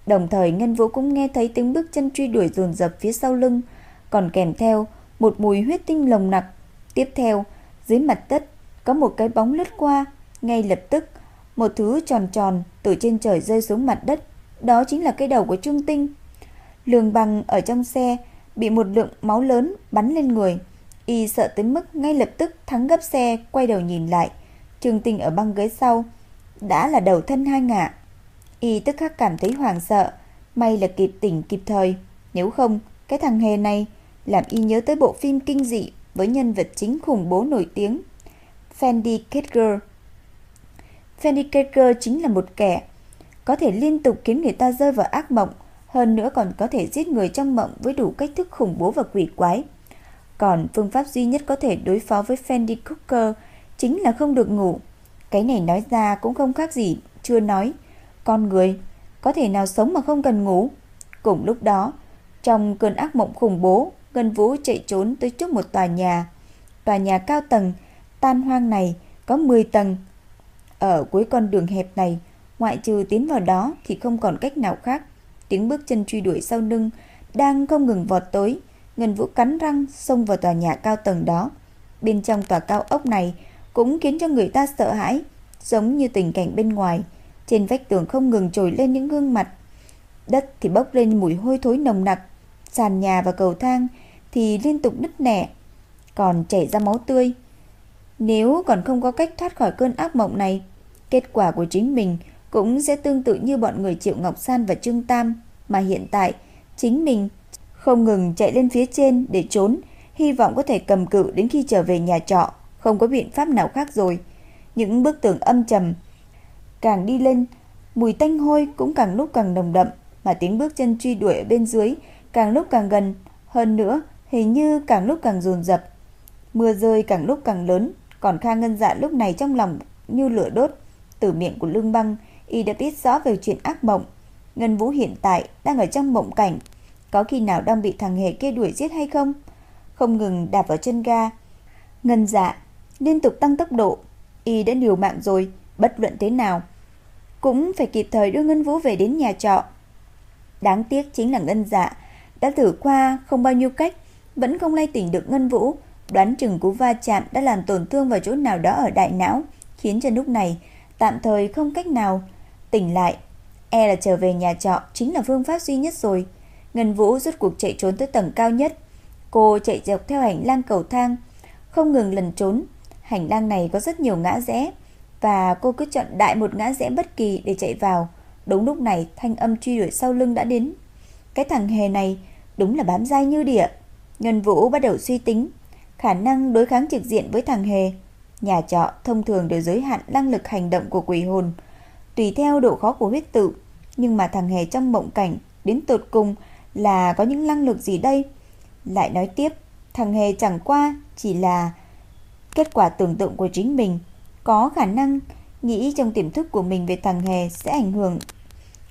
Đồng thời Ngân Vũ cũng nghe thấy tiếng bước chân truy đuổi dồn dập phía sau lưng, còn kèm theo một mùi huyết tinh lồng nặc. Tiếp theo, dưới mặt đất có một cái bóng lướt qua, ngay lập tức một thứ tròn tròn từ trên trời rơi xuống mặt đất, đó chính là cái đầu của trương Tinh. Lương Bằng ở trong xe bị một lượng máu lớn bắn lên người, Y sợ tới mức ngay lập tức thắng gấp xe quay đầu nhìn lại. Trương Tinh ở băng ghế sau đã là đầu thân hai ngả. Y tức khắc cảm thấy hoảng sợ, may là kịp tỉnh kịp thời, nếu không cái thằng hề này làm y nhớ tới bộ phim kinh dị với nhân vật chính khủng bố nổi tiếng Fendi Krueger. Fendi Krueger chính là một kẻ có thể liên tục khiến người ta rơi vào ác mộng, hơn nữa còn có thể giết người trong mộng với đủ cách thức khủng bố và quỷ quái. Còn phương pháp duy nhất có thể đối phó với Fendi Cooker chính là không được ngủ. Cái này nói ra cũng không khác gì, chưa nói. Con người có thể nào sống mà không cần ngủ? Cùng lúc đó, trong cơn ác mộng khủng bố, Ngân Vũ chạy trốn tới trước một tòa nhà. Tòa nhà cao tầng, tan hoang này có 10 tầng. Ở cuối con đường hẹp này, ngoại trừ tiến vào đó thì không còn cách nào khác. Tiếng bước chân truy đuổi sau lưng đang không ngừng vọt tới, Ngân Vũ cắn răng xông vào tòa nhà cao tầng đó. Bên trong tòa cao ốc này cũng khiến cho người ta sợ hãi, giống như tình cảnh bên ngoài. Trên vách tường không ngừng trồi lên những gương mặt. Đất thì bốc lên mùi hôi thối nồng nặc. Sàn nhà và cầu thang thì liên tục nứt nẻ, còn chảy ra máu tươi. Nếu còn không có cách thoát khỏi cơn ác mộng này, kết quả của chính mình cũng sẽ tương tự như bọn người Triệu Ngọc San và Trương Tam, mà hiện tại chính mình không ngừng chạy lên phía trên để trốn, hy vọng có thể cầm cự đến khi trở về nhà trọ, không có biện pháp nào khác rồi. Những bức tường âm trầm càng đi lên, mùi tanh hôi cũng càng lúc càng nồng đậm, mà tiếng bước chân truy đuổi ở bên dưới càng lúc càng gần, hơn nữa hình như càng lúc càng dồn dập. Mưa rơi càng lúc càng lớn, còn Kha Ngân Dạ lúc này trong lòng như lửa đốt, từ miệng của Lương Băng, y đã biết rõ về chuyện ác mộng. Ngân Vũ hiện tại đang ở trong mộng cảnh, có khi nào đang bị thằng hề kia đuổi giết hay không? Không ngừng đạp vào chân ga. Ngân dạ, liên tục tăng tốc độ. Y đã liều mạng rồi, bất luận thế nào. Cũng phải kịp thời đưa Ngân Vũ về đến nhà trọ. Đáng tiếc chính là Ngân dạ. Đã thử qua không bao nhiêu cách, vẫn không lay tỉnh được Ngân Vũ. Đoán chừng cú va chạm đã làm tổn thương vào chỗ nào đó ở đại não, khiến cho lúc này tạm thời không cách nào tỉnh lại. E là trở về nhà trọ chính là phương pháp duy nhất rồi. Ngân Vũ rút cuộc chạy trốn tới tầng cao nhất. Cô chạy dọc theo hành lang cầu thang, không ngừng lần trốn. Hành lang này có rất nhiều ngã rẽ và cô cứ chọn đại một ngã rẽ bất kỳ để chạy vào. Đúng lúc này thanh âm truy đuổi sau lưng đã đến. Cái thằng hề này đúng là bám dai như địa. Ngân Vũ bắt đầu suy tính khả năng đối kháng trực diện với thằng hề. Nhà trọ thông thường đều giới hạn năng lực hành động của quỷ hồn, tùy theo độ khó của huyết tự, nhưng mà thằng hề trong mộng cảnh đến tột cùng là có những năng lực gì đây? Lại nói tiếp, thằng Hề chẳng qua chỉ là kết quả tưởng tượng của chính mình, có khả năng nghĩ trong tiềm thức của mình về thằng Hề sẽ ảnh hưởng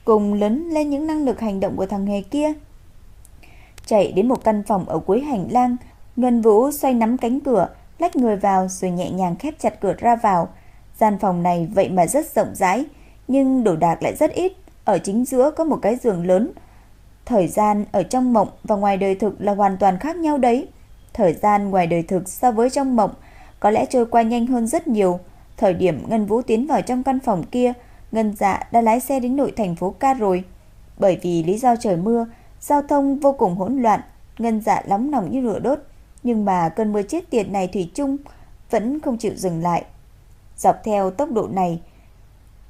cùng lớn lên những năng lực hành động của thằng Hề kia. Chạy đến một căn phòng ở cuối hành lang, Ngân Vũ xoay nắm cánh cửa, lách người vào rồi nhẹ nhàng khép chặt cửa ra vào. Gian phòng này vậy mà rất rộng rãi, nhưng đồ đạc lại rất ít. Ở chính giữa có một cái giường lớn, Thời gian ở trong mộng và ngoài đời thực là hoàn toàn khác nhau đấy. Thời gian ngoài đời thực so với trong mộng có lẽ trôi qua nhanh hơn rất nhiều. Thời điểm Ngân Vũ tiến vào trong căn phòng kia, Ngân Dạ đã lái xe đến nội thành phố ca rồi. Bởi vì lý do trời mưa, giao thông vô cùng hỗn loạn, Ngân Dạ nóng nòng như lửa đốt, nhưng mà cơn mưa chết tiệt này thủy chung vẫn không chịu dừng lại. Dọc theo tốc độ này,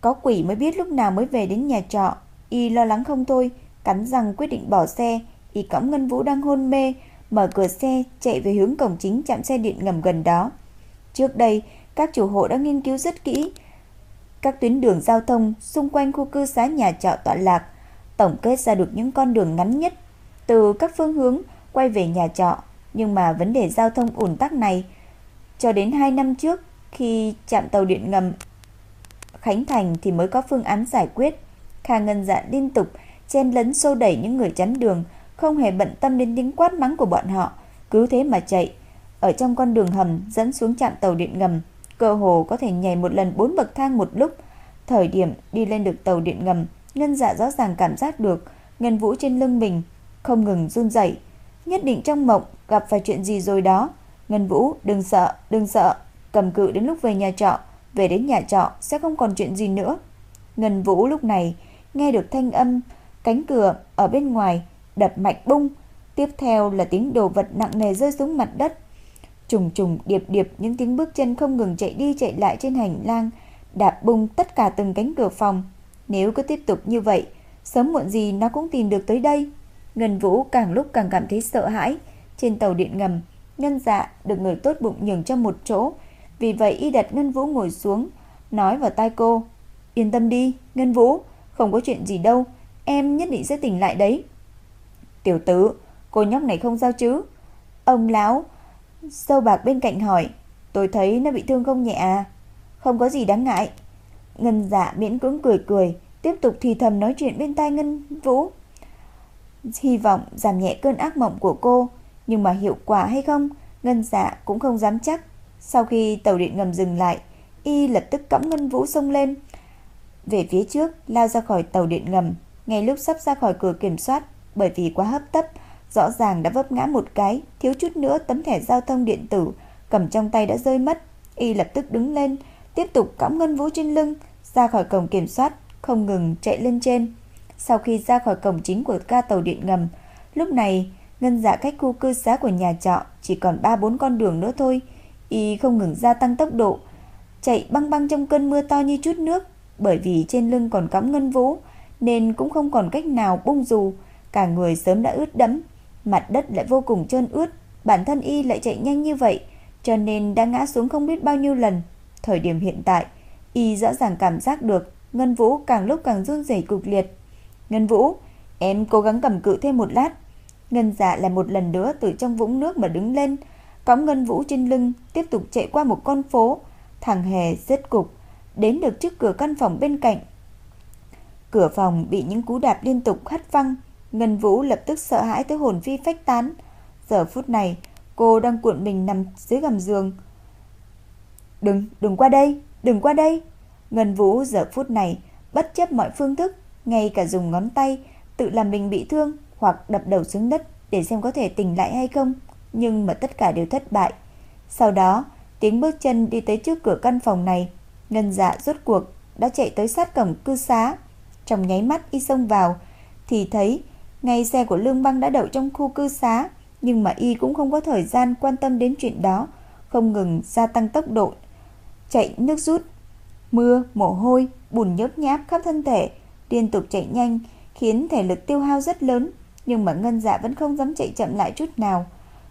có quỷ mới biết lúc nào mới về đến nhà trọ, y lo lắng không thôi, cắn răng quyết định bỏ xe, y cõng Ngân Vũ đang hôn mê, mở cửa xe chạy về hướng cổng chính trạm xe điện ngầm gần đó. Trước đây, các chủ hộ đã nghiên cứu rất kỹ các tuyến đường giao thông xung quanh khu cư xá nhà trọ tọa lạc, tổng kết ra được những con đường ngắn nhất từ các phương hướng quay về nhà trọ. Nhưng mà vấn đề giao thông ủn tắc này cho đến 2 năm trước khi chạm tàu điện ngầm Khánh Thành thì mới có phương án giải quyết. Kha Ngân Dạ liên tục chen lấn xô đẩy những người chắn đường, không hề bận tâm đến tiếng quát mắng của bọn họ, cứ thế mà chạy. Ở trong con đường hầm dẫn xuống trạm tàu điện ngầm, cơ hồ có thể nhảy một lần bốn bậc thang một lúc. Thời điểm đi lên được tàu điện ngầm, Ngân Dạ rõ ràng cảm giác được ngân vũ trên lưng mình không ngừng run rẩy, nhất định trong mộng gặp phải chuyện gì rồi đó. Ngân Vũ, đừng sợ, đừng sợ, cầm cự đến lúc về nhà trọ, về đến nhà trọ sẽ không còn chuyện gì nữa. Ngân Vũ lúc này nghe được thanh âm cánh cửa ở bên ngoài đập mạnh bung, tiếp theo là tiếng đồ vật nặng nề rơi xuống mặt đất. Trùng trùng điệp điệp những tiếng bước chân không ngừng chạy đi chạy lại trên hành lang, đạp bung tất cả từng cánh cửa phòng. Nếu cứ tiếp tục như vậy, sớm muộn gì nó cũng tìm được tới đây. Ngân Vũ càng lúc càng cảm thấy sợ hãi. Trên tàu điện ngầm, Ngân Dạ được người tốt bụng nhường cho một chỗ, vì vậy y đặt Ngân Vũ ngồi xuống, nói vào tai cô, "Yên tâm đi, Ngân Vũ, không có chuyện gì đâu, em nhất định sẽ tỉnh lại đấy." "Tiểu tử, cô nhóc này không sao chứ?" Ông lão sâu bạc bên cạnh hỏi, "Tôi thấy nó bị thương không nhẹ à?" "Không có gì đáng ngại." Ngân Dạ miễn cưỡng cười cười, tiếp tục thì thầm nói chuyện bên tai Ngân Vũ. Hy vọng giảm nhẹ cơn ác mộng của cô, nhưng mà hiệu quả hay không, Ngân Dạ cũng không dám chắc. Sau khi tàu điện ngầm dừng lại, y lập tức cõng Ngân Vũ xông lên. Về phía trước, lao ra khỏi tàu điện ngầm, ngay lúc sắp ra khỏi cửa kiểm soát, bởi vì quá hấp tấp, rõ ràng đã vấp ngã một cái, thiếu chút nữa tấm thẻ giao thông điện tử cầm trong tay đã rơi mất. Y lập tức đứng lên, tiếp tục cõng Ngân Vũ trên lưng, ra khỏi cổng kiểm soát, không ngừng chạy lên trên. Sau khi ra khỏi cổng chính của ga tàu điện ngầm, lúc này ngân dạ cách khu cư xá của nhà trọ chỉ còn 3-4 con đường nữa thôi. Y không ngừng gia tăng tốc độ, chạy băng băng trong cơn mưa to như chút nước, bởi vì trên lưng còn cõng ngân vũ, nên cũng không còn cách nào bung dù, cả người sớm đã ướt đẫm, mặt đất lại vô cùng trơn ướt, bản thân y lại chạy nhanh như vậy, cho nên đã ngã xuống không biết bao nhiêu lần. Thời điểm hiện tại, y rõ ràng cảm giác được Ngân Vũ càng lúc càng run rẩy cục liệt. Ngân Vũ, em cố gắng cầm cự thêm một lát. Ngân dạ lại một lần nữa từ trong vũng nước mà đứng lên, cõng Ngân Vũ trên lưng, tiếp tục chạy qua một con phố. Thằng Hề rết cục, đến được trước cửa căn phòng bên cạnh. Cửa phòng bị những cú đạp liên tục hất văng, Ngân Vũ lập tức sợ hãi tới hồn phi phách tán. Giờ phút này, cô đang cuộn mình nằm dưới gầm giường. Đừng, đừng qua đây, đừng qua đây. Ngân Vũ giờ phút này bất chấp mọi phương thức, ngay cả dùng ngón tay tự làm mình bị thương hoặc đập đầu xuống đất để xem có thể tỉnh lại hay không, nhưng mà tất cả đều thất bại. Sau đó, tiếng bước chân đi tới trước cửa căn phòng này, Ngân Dạ rốt cuộc đã chạy tới sát cổng cư xá. Trong nháy mắt y xông vào thì thấy ngay xe của Lương Băng đã đậu trong khu cư xá, nhưng mà y cũng không có thời gian quan tâm đến chuyện đó, không ngừng gia tăng tốc độ chạy nước rút Mưa, mồ hôi, bùn nhớp nháp khắp thân thể, liên tục chạy nhanh, khiến thể lực tiêu hao rất lớn, nhưng mà Ngân Dạ vẫn không dám chạy chậm lại chút nào.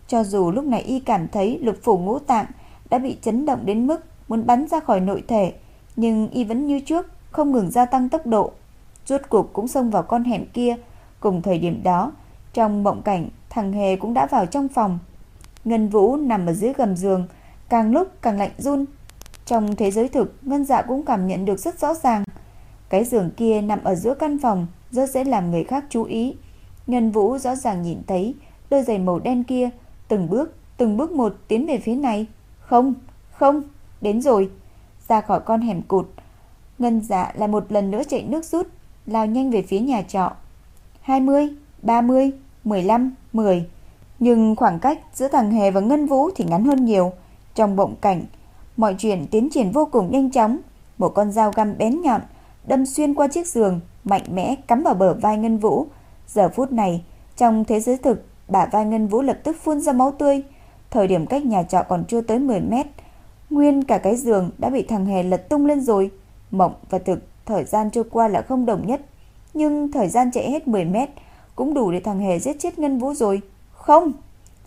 Cho dù lúc này y cảm thấy lục phủ ngũ tạng đã bị chấn động đến mức muốn bắn ra khỏi nội thể, nhưng y vẫn như trước, không ngừng gia tăng tốc độ. Rốt cuộc cũng xông vào con hẻm kia, cùng thời điểm đó, trong mộng cảnh, thằng Hề cũng đã vào trong phòng. Ngân Vũ nằm ở dưới gầm giường, càng lúc càng lạnh run, trong thế giới thực, Ngân Dạ cũng cảm nhận được rất rõ ràng. Cái giường kia nằm ở giữa căn phòng, rất dễ làm người khác chú ý. nhân Vũ rõ ràng nhìn thấy đôi giày màu đen kia, từng bước, từng bước một tiến về phía này. Không, không, đến rồi. Ra khỏi con hẻm cụt. Ngân Dạ lại một lần nữa chạy nước rút, lao nhanh về phía nhà trọ. 20, 30, 15, 10. Nhưng khoảng cách giữa thằng Hề và Ngân Vũ thì ngắn hơn nhiều. Trong bộng cảnh, mọi chuyện tiến triển vô cùng nhanh chóng. Một con dao găm bén nhọn đâm xuyên qua chiếc giường, mạnh mẽ cắm vào bờ vai Ngân Vũ. Giờ phút này, trong thế giới thực, bả vai Ngân Vũ lập tức phun ra máu tươi. Thời điểm cách nhà trọ còn chưa tới 10 mét, nguyên cả cái giường đã bị thằng Hề lật tung lên rồi. Mộng và thực, thời gian trôi qua là không đồng nhất. Nhưng thời gian chạy hết 10 mét cũng đủ để thằng Hề giết chết Ngân Vũ rồi. Không!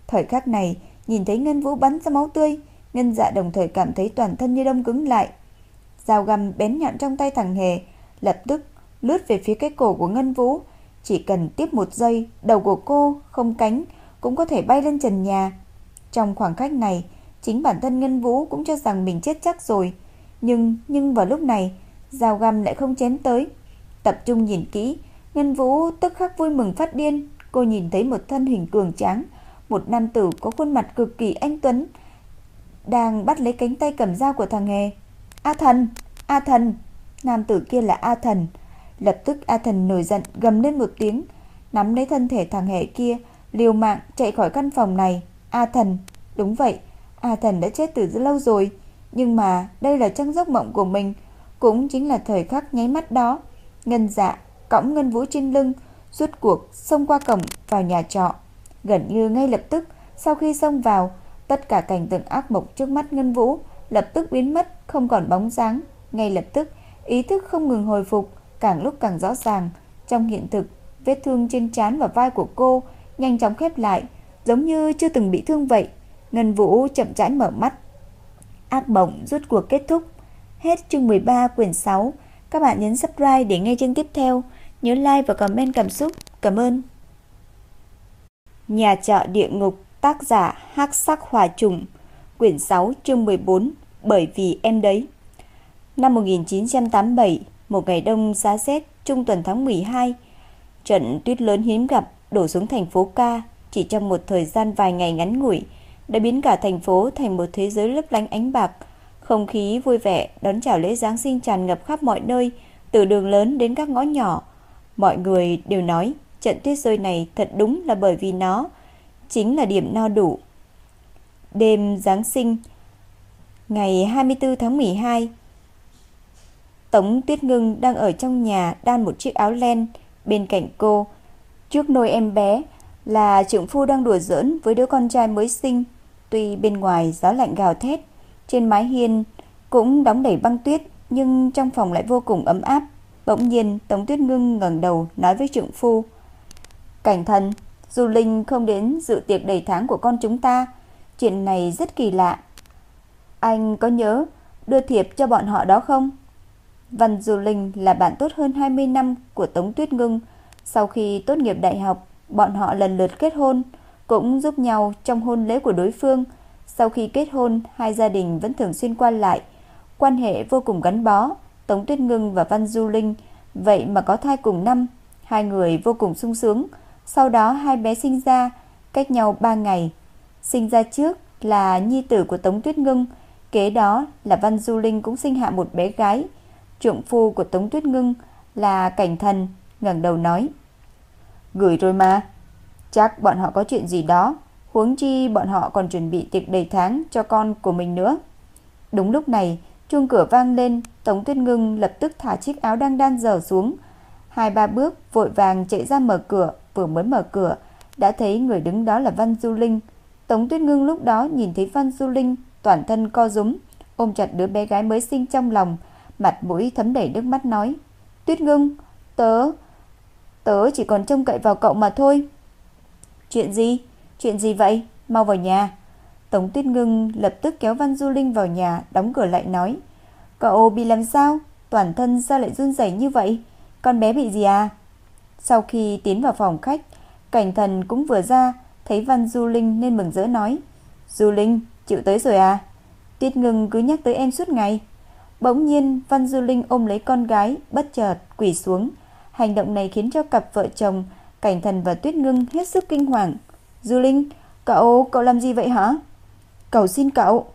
Thời khắc này, nhìn thấy Ngân Vũ bắn ra máu tươi, Ngân dạ đồng thời cảm thấy toàn thân như đông cứng lại. Dao găm bén nhọn trong tay thằng Hề, lập tức lướt về phía cái cổ của Ngân Vũ. Chỉ cần tiếp một giây, đầu của cô không cánh cũng có thể bay lên trần nhà. Trong khoảng cách này, chính bản thân Ngân Vũ cũng cho rằng mình chết chắc rồi. Nhưng, nhưng vào lúc này, dao găm lại không chém tới. Tập trung nhìn kỹ, Ngân Vũ tức khắc vui mừng phát điên. Cô nhìn thấy một thân hình cường tráng, một nam tử có khuôn mặt cực kỳ anh tuấn, đang bắt lấy cánh tay cầm dao của thằng Hề. A thần, A thần, nam tử kia là A thần. Lập tức A thần nổi giận gầm lên một tiếng, nắm lấy thân thể thằng Hề kia, liều mạng chạy khỏi căn phòng này. A thần, đúng vậy, A thần đã chết từ rất lâu rồi, nhưng mà đây là trong giấc mộng của mình, cũng chính là thời khắc nháy mắt đó. Ngân dạ cõng Ngân Vũ trên lưng, rút cuộc xông qua cổng vào nhà trọ. Gần như ngay lập tức, sau khi xông vào, tất cả cảnh tượng ác mộng trước mắt Ngân Vũ lập tức biến mất, không còn bóng dáng. Ngay lập tức, ý thức không ngừng hồi phục, càng lúc càng rõ ràng. Trong hiện thực, vết thương trên trán và vai của cô nhanh chóng khép lại, giống như chưa từng bị thương vậy. Ngân Vũ chậm rãi mở mắt. Ác mộng rút cuộc kết thúc. Hết chương 13 quyển 6. Các bạn nhấn subscribe để nghe chương tiếp theo. Nhớ like và comment cảm xúc. Cảm ơn. Nhà trọ địa ngục tác giả Hắc Sắc Hỏa Trùng, quyển 6 chương 14, bởi vì em đấy. Năm 1987, một ngày đông giá rét trung tuần tháng 12, trận tuyết lớn hiếm gặp đổ xuống thành phố Ca chỉ trong một thời gian vài ngày ngắn ngủi đã biến cả thành phố thành một thế giới lấp lánh ánh bạc. Không khí vui vẻ đón chào lễ Giáng sinh tràn ngập khắp mọi nơi, từ đường lớn đến các ngõ nhỏ. Mọi người đều nói trận tuyết rơi này thật đúng là bởi vì nó chính là điểm no đủ. Đêm Giáng sinh ngày 24 tháng 12 Tống Tuyết Ngưng đang ở trong nhà đan một chiếc áo len bên cạnh cô. Trước nôi em bé là trưởng phu đang đùa giỡn với đứa con trai mới sinh. Tuy bên ngoài gió lạnh gào thét, trên mái hiên cũng đóng đầy băng tuyết nhưng trong phòng lại vô cùng ấm áp. Bỗng nhiên Tống Tuyết Ngưng ngẩng đầu nói với trưởng phu. Cảnh thần, Du Linh không đến dự tiệc đầy tháng của con chúng ta. Chuyện này rất kỳ lạ. Anh có nhớ đưa thiệp cho bọn họ đó không? Văn Du Linh là bạn tốt hơn 20 năm của Tống Tuyết Ngưng. Sau khi tốt nghiệp đại học, bọn họ lần lượt kết hôn, cũng giúp nhau trong hôn lễ của đối phương. Sau khi kết hôn, hai gia đình vẫn thường xuyên qua lại, quan hệ vô cùng gắn bó. Tống Tuyết Ngưng và Văn Du Linh vậy mà có thai cùng năm, hai người vô cùng sung sướng. Sau đó hai bé sinh ra, cách nhau 3 ngày. Sinh ra trước là nhi tử của Tống Tuyết Ngưng, kế đó là Văn Du Linh cũng sinh hạ một bé gái. Trượng phu của Tống Tuyết Ngưng là Cảnh Thần, ngẩng đầu nói: "Gửi rồi mà, chắc bọn họ có chuyện gì đó, huống chi bọn họ còn chuẩn bị tiệc đầy tháng cho con của mình nữa." Đúng lúc này, chuông cửa vang lên, Tống Tuyết Ngưng lập tức thả chiếc áo đang đan dở xuống, hai ba bước vội vàng chạy ra mở cửa, vừa mới mở cửa, đã thấy người đứng đó là Văn Du Linh. Tống Tuyết Ngưng lúc đó nhìn thấy Văn Du Linh toàn thân co rúm, ôm chặt đứa bé gái mới sinh trong lòng, mặt mũi thấm đầy nước mắt nói: "Tuyết Ngưng, tớ tớ chỉ còn trông cậy vào cậu mà thôi." "Chuyện gì? Chuyện gì vậy? Mau vào nhà." Tống Tuyết Ngưng lập tức kéo Văn Du Linh vào nhà, đóng cửa lại nói: "Cậu bị làm sao? Toàn thân sao lại run rẩy như vậy? Con bé bị gì à?" Sau khi tiến vào phòng khách, cảnh thần cũng vừa ra, thấy Văn Du Linh nên mừng rỡ nói. Du Linh, chịu tới rồi à? tuyết ngừng cứ nhắc tới em suốt ngày. Bỗng nhiên Văn Du Linh ôm lấy con gái, bất chợt quỳ xuống. Hành động này khiến cho cặp vợ chồng Cảnh Thần và Tuyết Ngưng hết sức kinh hoàng. "Du Linh, cậu cậu làm gì vậy hả?" "Cầu xin cậu."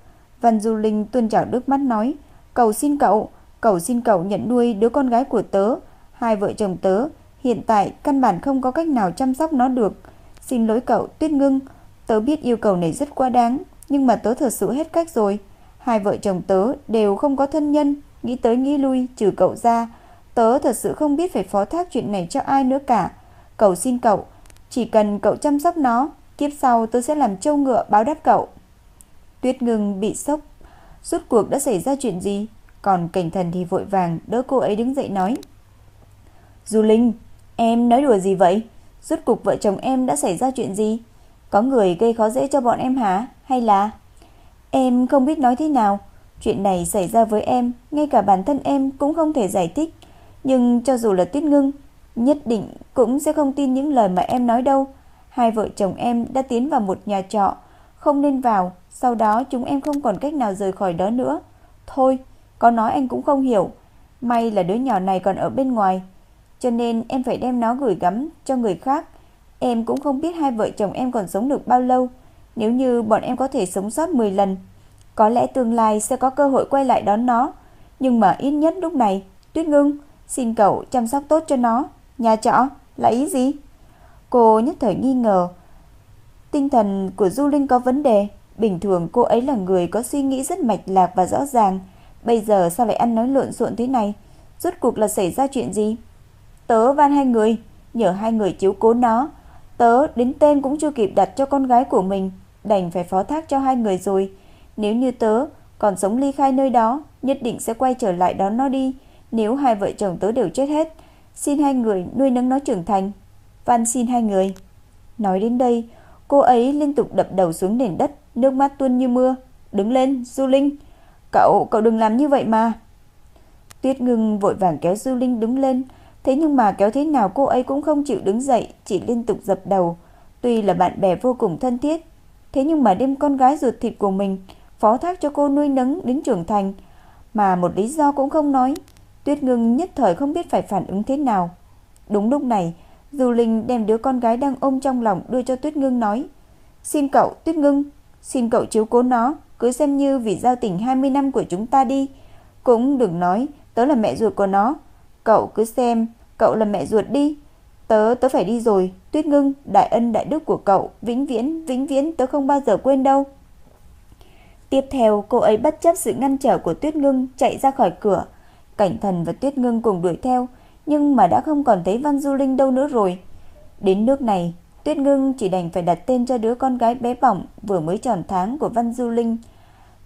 Văn Du Linh tuôn trào nước mắt nói, "Cầu xin cậu, cầu xin cậu nhận nuôi đứa con gái của tớ, hai vợ chồng tớ Hiện tại căn bản không có cách nào chăm sóc nó được. Xin lỗi cậu Tuyết Ngưng, Tớ biết yêu cầu này rất quá đáng, nhưng mà tớ thật sự hết cách rồi. Hai vợ chồng tớ đều không có thân nhân, nghĩ tới nghĩ lui trừ cậu ra. Tớ thật sự không biết phải phó thác chuyện này cho ai nữa cả. Cầu xin cậu, chỉ cần cậu chăm sóc nó, kiếp sau tớ sẽ làm trâu ngựa báo đáp cậu. Tuyết ngừng bị sốc. Suốt cuộc đã xảy ra chuyện gì? Còn cảnh thần thì vội vàng đỡ cô ấy đứng dậy nói. Du Linh, em nói đùa gì vậy? Rốt cuộc vợ chồng em đã xảy ra chuyện gì? Có người gây khó dễ cho bọn em hả? Hay là... Em không biết nói thế nào. Chuyện này xảy ra với em, ngay cả bản thân em cũng không thể giải thích. Nhưng cho dù là Tuyết Ngưng, nhất định cũng sẽ không tin những lời mà em nói đâu. Hai vợ chồng em đã tiến vào một nhà trọ, không nên vào, sau đó chúng em không còn cách nào rời khỏi đó nữa. Thôi, có nói anh cũng không hiểu. May là đứa nhỏ này còn ở bên ngoài, cho nên em phải đem nó gửi gắm cho người khác. Em cũng không biết hai vợ chồng em còn sống được bao lâu. Nếu như bọn em có thể sống sót 10 lần, có lẽ tương lai sẽ có cơ hội quay lại đón nó. Nhưng mà ít nhất lúc này, Tuyết Ngưng, xin cậu chăm sóc tốt cho nó. Nhà trọ, là ý gì? Cô nhất thời nghi ngờ. Tinh thần của Du Linh có vấn đề. Bình thường cô ấy là người có suy nghĩ rất mạch lạc và rõ ràng. Bây giờ sao lại ăn nói lộn xộn thế này? Rốt cuộc là xảy ra chuyện gì? Tớ van hai người, nhờ hai người chiếu cố nó. Tớ đến tên cũng chưa kịp đặt cho con gái của mình, đành phải phó thác cho hai người rồi. Nếu như tớ còn sống ly khai nơi đó, nhất định sẽ quay trở lại đón nó đi. Nếu hai vợ chồng tớ đều chết hết, xin hai người nuôi nấng nó trưởng thành. Van xin hai người. Nói đến đây, cô ấy liên tục đập đầu xuống nền đất, nước mắt tuôn như mưa. Đứng lên, Du Linh. Cậu, cậu đừng làm như vậy mà. Tuyết ngưng vội vàng kéo Du Linh đứng lên, Thế nhưng mà kéo thế nào cô ấy cũng không chịu đứng dậy, chỉ liên tục dập đầu. Tuy là bạn bè vô cùng thân thiết, thế nhưng mà đem con gái ruột thịt của mình phó thác cho cô nuôi nấng đến trưởng thành, mà một lý do cũng không nói. Tuyết Ngưng nhất thời không biết phải phản ứng thế nào. Đúng lúc này, dù Linh đem đứa con gái đang ôm trong lòng đưa cho Tuyết Ngưng nói: "Xin cậu, Tuyết Ngưng, xin cậu chiếu cố nó, cứ xem như vì giao tình 20 năm của chúng ta đi, cũng đừng nói tớ là mẹ ruột của nó." Cậu cứ xem, cậu là mẹ ruột đi. Tớ, tớ phải đi rồi. Tuyết ngưng, đại ân đại đức của cậu, vĩnh viễn, vĩnh viễn tớ không bao giờ quên đâu. Tiếp theo, cô ấy bất chấp sự ngăn trở của Tuyết ngưng chạy ra khỏi cửa. Cảnh thần và Tuyết ngưng cùng đuổi theo, nhưng mà đã không còn thấy Văn Du Linh đâu nữa rồi. Đến nước này, Tuyết ngưng chỉ đành phải đặt tên cho đứa con gái bé bỏng vừa mới tròn tháng của Văn Du Linh.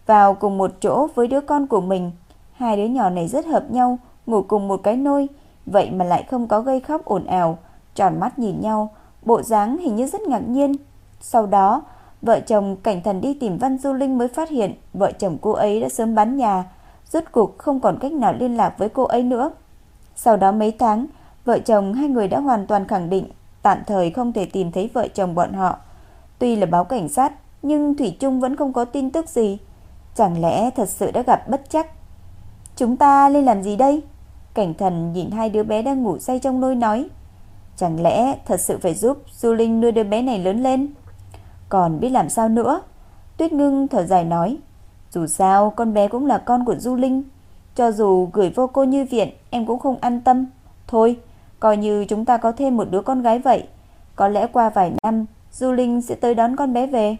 Vào cùng một chỗ với đứa con của mình, hai đứa nhỏ này rất hợp nhau, ngủ cùng một cái nôi, vậy mà lại không có gây khóc ồn ào, tròn mắt nhìn nhau, bộ dáng hình như rất ngạc nhiên. Sau đó, vợ chồng Cảnh Thần đi tìm Văn Du Linh mới phát hiện vợ chồng cô ấy đã sớm bán nhà, rốt cuộc không còn cách nào liên lạc với cô ấy nữa. Sau đó mấy tháng, vợ chồng hai người đã hoàn toàn khẳng định tạm thời không thể tìm thấy vợ chồng bọn họ. Tuy là báo cảnh sát, nhưng Thủy Trung vẫn không có tin tức gì. Chẳng lẽ thật sự đã gặp bất chắc? Chúng ta lên làm gì đây? Cảnh thần nhìn hai đứa bé đang ngủ say trong nôi nói Chẳng lẽ thật sự phải giúp Du Linh nuôi đứa bé này lớn lên? Còn biết làm sao nữa? Tuyết ngưng thở dài nói Dù sao con bé cũng là con của Du Linh. Cho dù gửi vô cô như viện Em cũng không an tâm. Thôi coi như chúng ta có thêm một đứa con gái vậy Có lẽ qua vài năm Du Linh sẽ tới đón con bé về.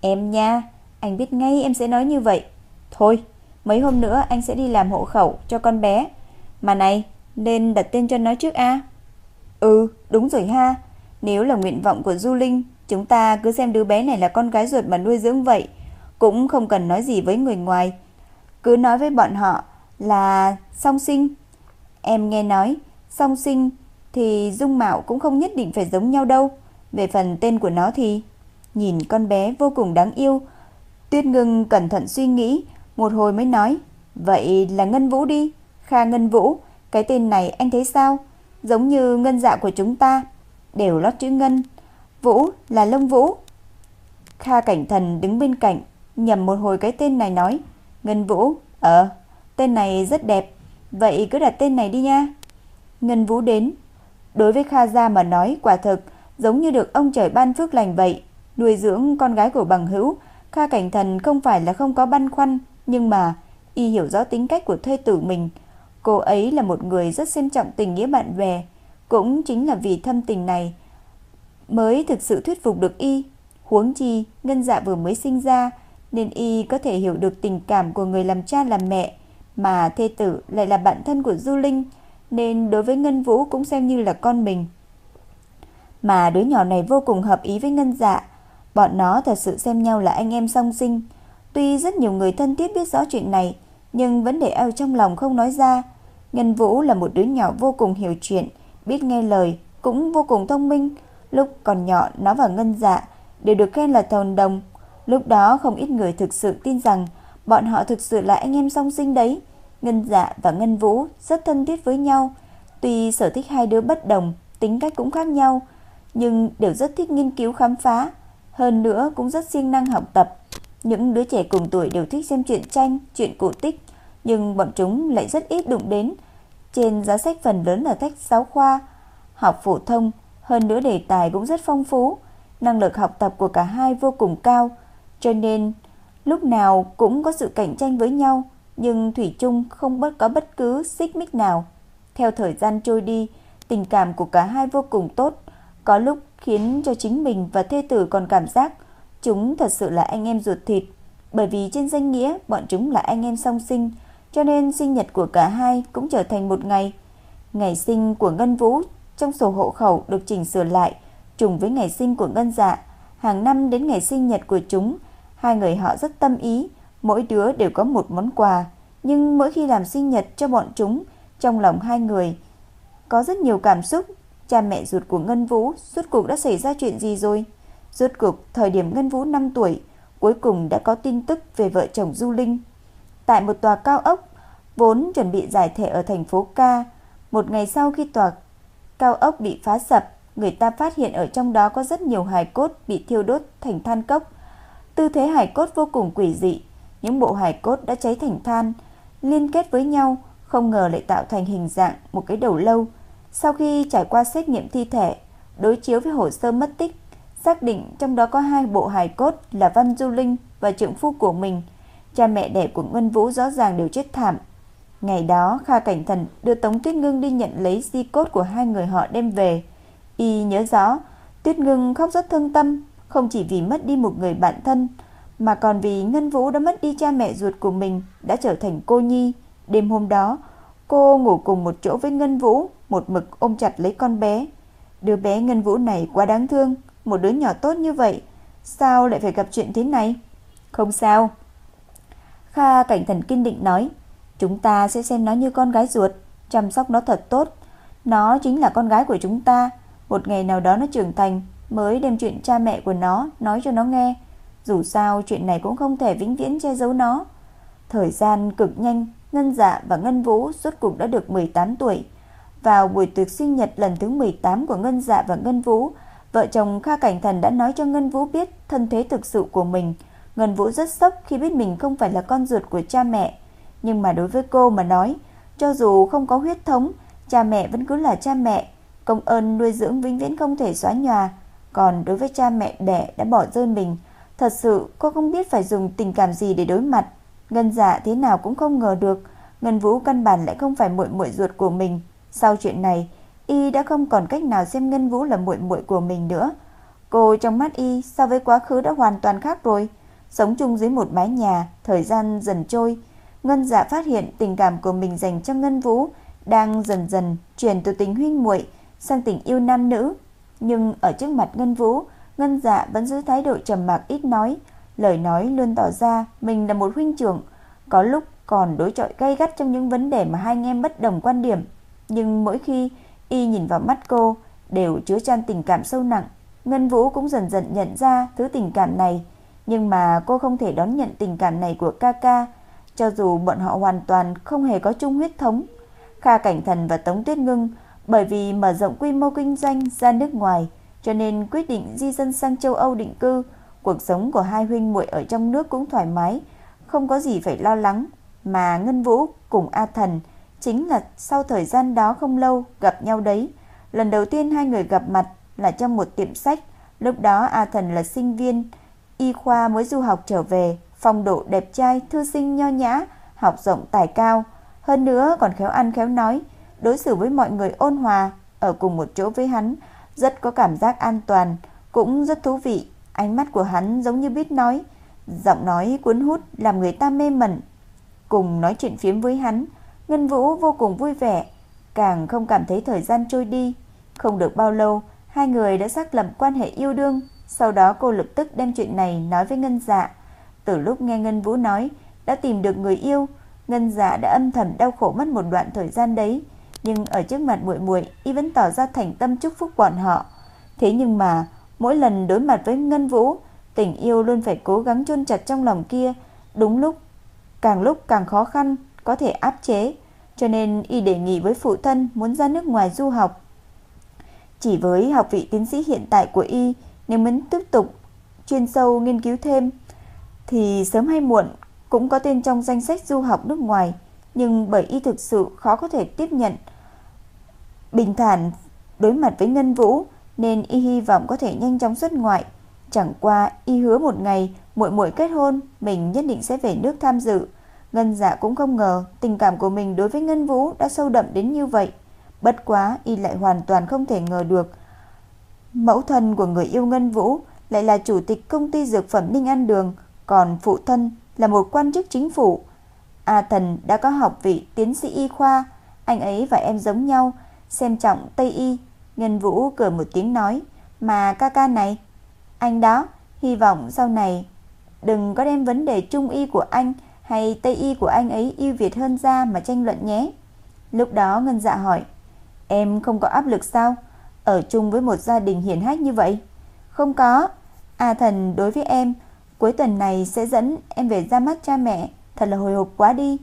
Em nha Anh biết ngay em sẽ nói như vậy. Thôi mấy hôm nữa anh sẽ đi làm hộ khẩu cho con bé. Mà này, nên đặt tên cho nó trước a. Ừ, đúng rồi ha. Nếu là nguyện vọng của Du Linh, chúng ta cứ xem đứa bé này là con gái ruột mà nuôi dưỡng vậy, cũng không cần nói gì với người ngoài. Cứ nói với bọn họ là song sinh. Em nghe nói, song sinh thì dung mạo cũng không nhất định phải giống nhau đâu. Về phần tên của nó thì nhìn con bé vô cùng đáng yêu. Tuyết Ngưng cẩn thận suy nghĩ, một hồi mới nói, vậy là Ngân Vũ đi. Kha Ngân Vũ, cái tên này anh thấy sao? Giống như ngân dạ của chúng ta, đều lót chữ ngân. Vũ là lông vũ. Kha Cảnh Thần đứng bên cạnh, nhầm một hồi cái tên này nói, Ngân Vũ, ờ, tên này rất đẹp, vậy cứ đặt tên này đi nha. Ngân Vũ đến, đối với Kha gia mà nói quả thực giống như được ông trời ban phước lành vậy, nuôi dưỡng con gái của bằng hữu, Kha Cảnh Thần không phải là không có băn khoăn, nhưng mà y hiểu rõ tính cách của thê tử mình, Cô ấy là một người rất xem trọng tình nghĩa bạn bè, cũng chính là vì thâm tình này mới thực sự thuyết phục được y. Huống chi, Ngân Dạ vừa mới sinh ra, nên y có thể hiểu được tình cảm của người làm cha làm mẹ, mà thê tử lại là bạn thân của Du Linh, nên đối với Ngân Vũ cũng xem như là con mình. Mà đứa nhỏ này vô cùng hợp ý với Ngân Dạ, bọn nó thật sự xem nhau là anh em song sinh. Tuy rất nhiều người thân thiết biết rõ chuyện này, nhưng vẫn để ở trong lòng không nói ra. Ngân Vũ là một đứa nhỏ vô cùng hiểu chuyện, biết nghe lời, cũng vô cùng thông minh. Lúc còn nhỏ, nó và Ngân Dạ đều được khen là thần đồng. Lúc đó không ít người thực sự tin rằng bọn họ thực sự là anh em song sinh đấy. Ngân Dạ và Ngân Vũ rất thân thiết với nhau, tuy sở thích hai đứa bất đồng, tính cách cũng khác nhau, nhưng đều rất thích nghiên cứu khám phá, hơn nữa cũng rất siêng năng học tập. Những đứa trẻ cùng tuổi đều thích xem truyện tranh, truyện cổ tích, nhưng bọn chúng lại rất ít đụng đến. Trên giá sách phần lớn là sách giáo khoa, học phổ thông, hơn nữa đề tài cũng rất phong phú, năng lực học tập của cả hai vô cùng cao, cho nên lúc nào cũng có sự cạnh tranh với nhau, nhưng thủy chung không bất có bất cứ xích mích nào. Theo thời gian trôi đi, tình cảm của cả hai vô cùng tốt, có lúc khiến cho chính mình và thê tử còn cảm giác chúng thật sự là anh em ruột thịt, bởi vì trên danh nghĩa bọn chúng là anh em song sinh, cho nên sinh nhật của cả hai cũng trở thành một ngày. Ngày sinh của Ngân Vũ trong sổ hộ khẩu được chỉnh sửa lại, trùng với ngày sinh của Ngân Dạ. Hàng năm đến ngày sinh nhật của chúng, hai người họ rất tâm ý, mỗi đứa đều có một món quà, nhưng mỗi khi làm sinh nhật cho bọn chúng, trong lòng hai người có rất nhiều cảm xúc. Cha mẹ ruột của Ngân Vũ suốt cuộc đã xảy ra chuyện gì rồi? Rốt cuộc thời điểm Ngân Vũ 5 tuổi, cuối cùng đã có tin tức về vợ chồng Du Linh. Tại một tòa cao ốc, vốn chuẩn bị giải thể ở thành phố Ca, một ngày sau khi tòa cao ốc bị phá sập, người ta phát hiện ở trong đó có rất nhiều hài cốt bị thiêu đốt thành than cốc. Tư thế hài cốt vô cùng quỷ dị, những bộ hài cốt đã cháy thành than, liên kết với nhau, không ngờ lại tạo thành hình dạng một cái đầu lâu. Sau khi trải qua xét nghiệm thi thể, đối chiếu với hồ sơ mất tích, xác định trong đó có hai bộ hài cốt là Văn Du Linh và trượng phu của mình. Cha mẹ đẻ của Ngân Vũ rõ ràng đều chết thảm. Ngày đó, Kha Cảnh Thần đưa Tống Tuyết Ngưng đi nhận lấy di cốt của hai người họ đem về. Y nhớ rõ, Tuyết Ngưng khóc rất thương tâm, không chỉ vì mất đi một người bạn thân, mà còn vì Ngân Vũ đã mất đi cha mẹ ruột của mình, đã trở thành cô nhi. Đêm hôm đó, cô ngủ cùng một chỗ với Ngân Vũ, một mực ôm chặt lấy con bé. Đứa bé Ngân Vũ này quá đáng thương, một đứa nhỏ tốt như vậy, sao lại phải gặp chuyện thế này? Không sao. Kha Cảnh Thần kiên định nói, chúng ta sẽ xem nó như con gái ruột, chăm sóc nó thật tốt. Nó chính là con gái của chúng ta, một ngày nào đó nó trưởng thành mới đem chuyện cha mẹ của nó nói cho nó nghe. Dù sao chuyện này cũng không thể vĩnh viễn che giấu nó. Thời gian cực nhanh, Ngân Dạ và Ngân Vũ suốt cuộc đã được 18 tuổi. Vào buổi tiệc sinh nhật lần thứ 18 của Ngân Dạ và Ngân Vũ, vợ chồng Kha Cảnh Thần đã nói cho Ngân Vũ biết thân thế thực sự của mình. Ngân Vũ rất sốc khi biết mình không phải là con ruột của cha mẹ, nhưng mà đối với cô mà nói, cho dù không có huyết thống, cha mẹ vẫn cứ là cha mẹ, công ơn nuôi dưỡng vĩnh viễn không thể xóa nhòa. Còn đối với cha mẹ đẻ đã bỏ rơi mình, thật sự cô không biết phải dùng tình cảm gì để đối mặt. Ngân Dạ thế nào cũng không ngờ được, Ngân Vũ căn bản lại không phải muội muội ruột của mình. Sau chuyện này, y đã không còn cách nào xem Ngân Vũ là muội muội của mình nữa. Cô trong mắt y so với quá khứ đã hoàn toàn khác rồi. Sống chung dưới một mái nhà, thời gian dần trôi, Ngân Dạ phát hiện tình cảm của mình dành cho Ngân Vũ đang dần dần chuyển từ tình huynh muội sang tình yêu nam nữ. Nhưng ở trước mặt Ngân Vũ, Ngân Dạ vẫn giữ thái độ trầm mặc ít nói, lời nói luôn tỏ ra mình là một huynh trưởng, có lúc còn đối chọi gay gắt trong những vấn đề mà hai anh em bất đồng quan điểm, nhưng mỗi khi y nhìn vào mắt cô đều chứa chan tình cảm sâu nặng. Ngân Vũ cũng dần dần nhận ra thứ tình cảm này, nhưng mà cô không thể đón nhận tình cảm này của ca ca, cho dù bọn họ hoàn toàn không hề có chung huyết thống. Kha Cảnh Thần và Tống Tuyết Ngưng bởi vì mở rộng quy mô kinh doanh ra nước ngoài, cho nên quyết định di dân sang châu Âu định cư. Cuộc sống của hai huynh muội ở trong nước cũng thoải mái, không có gì phải lo lắng, mà Ngân Vũ cùng A Thần chính là sau thời gian đó không lâu gặp nhau đấy. Lần đầu tiên hai người gặp mặt là trong một tiệm sách, lúc đó A Thần là sinh viên y khoa mới du học trở về, phong độ đẹp trai, thư sinh nho nhã, học rộng tài cao, hơn nữa còn khéo ăn khéo nói, đối xử với mọi người ôn hòa, ở cùng một chỗ với hắn, rất có cảm giác an toàn, cũng rất thú vị. Ánh mắt của hắn giống như biết nói, giọng nói cuốn hút làm người ta mê mẩn. Cùng nói chuyện phiếm với hắn, Ngân Vũ vô cùng vui vẻ, càng không cảm thấy thời gian trôi đi. Không được bao lâu, hai người đã xác lập quan hệ yêu đương, sau đó cô lập tức đem chuyện này nói với Ngân Dạ. Từ lúc nghe Ngân Vũ nói đã tìm được người yêu, Ngân Dạ đã âm thầm đau khổ mất một đoạn thời gian đấy, nhưng ở trước mặt muội muội, y vẫn tỏ ra thành tâm chúc phúc bọn họ. Thế nhưng mà, mỗi lần đối mặt với Ngân Vũ, tình yêu luôn phải cố gắng chôn chặt trong lòng kia, đúng lúc càng lúc càng khó khăn có thể áp chế, cho nên y đề nghị với phụ thân muốn ra nước ngoài du học. Chỉ với học vị tiến sĩ hiện tại của y, nếu muốn tiếp tục chuyên sâu nghiên cứu thêm thì sớm hay muộn cũng có tên trong danh sách du học nước ngoài, nhưng bởi y thực sự khó có thể tiếp nhận bình thản đối mặt với Ngân Vũ nên y hy vọng có thể nhanh chóng xuất ngoại. Chẳng qua y hứa một ngày muội muội kết hôn, mình nhất định sẽ về nước tham dự. Ngân Dạ cũng không ngờ tình cảm của mình đối với Ngân Vũ đã sâu đậm đến như vậy. Bất quá y lại hoàn toàn không thể ngờ được mẫu thân của người yêu Ngân Vũ lại là chủ tịch công ty dược phẩm Ninh An Đường, còn phụ thân là một quan chức chính phủ. A Thần đã có học vị tiến sĩ y khoa, anh ấy và em giống nhau, xem trọng Tây y. Ngân Vũ cười một tiếng nói, mà ca ca này, anh đó, hy vọng sau này đừng có đem vấn đề trung y của anh hay Tây y của anh ấy ưu việt hơn ra mà tranh luận nhé. Lúc đó Ngân Dạ hỏi, em không có áp lực sao? Ở chung với một gia đình hiền hách như vậy? Không có. A Thần đối với em, cuối tuần này sẽ dẫn em về ra mắt cha mẹ, thật là hồi hộp quá đi.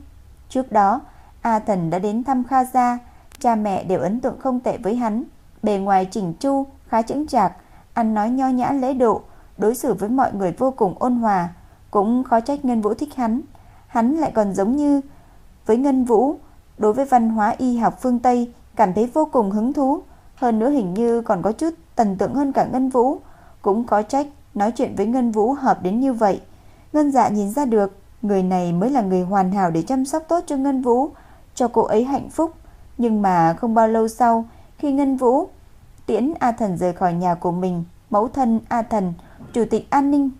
Trước đó, A Thần đã đến thăm Kha gia, cha mẹ đều ấn tượng không tệ với hắn, bề ngoài chỉnh chu, khá chững chạc, ăn nói nho nhã lễ độ, đối xử với mọi người vô cùng ôn hòa, cũng khó trách Ngân Vũ thích hắn. Hắn lại còn giống như với Ngân Vũ, đối với văn hóa y học phương Tây cảm thấy vô cùng hứng thú, hơn nữa hình như còn có chút tần tượng hơn cả Ngân Vũ, cũng có trách nói chuyện với Ngân Vũ hợp đến như vậy. Ngân Dạ nhìn ra được, người này mới là người hoàn hảo để chăm sóc tốt cho Ngân Vũ, cho cô ấy hạnh phúc. Nhưng mà không bao lâu sau, khi Ngân Vũ tiễn A Thần rời khỏi nhà của mình, mẫu thân A Thần, chủ tịch an ninh,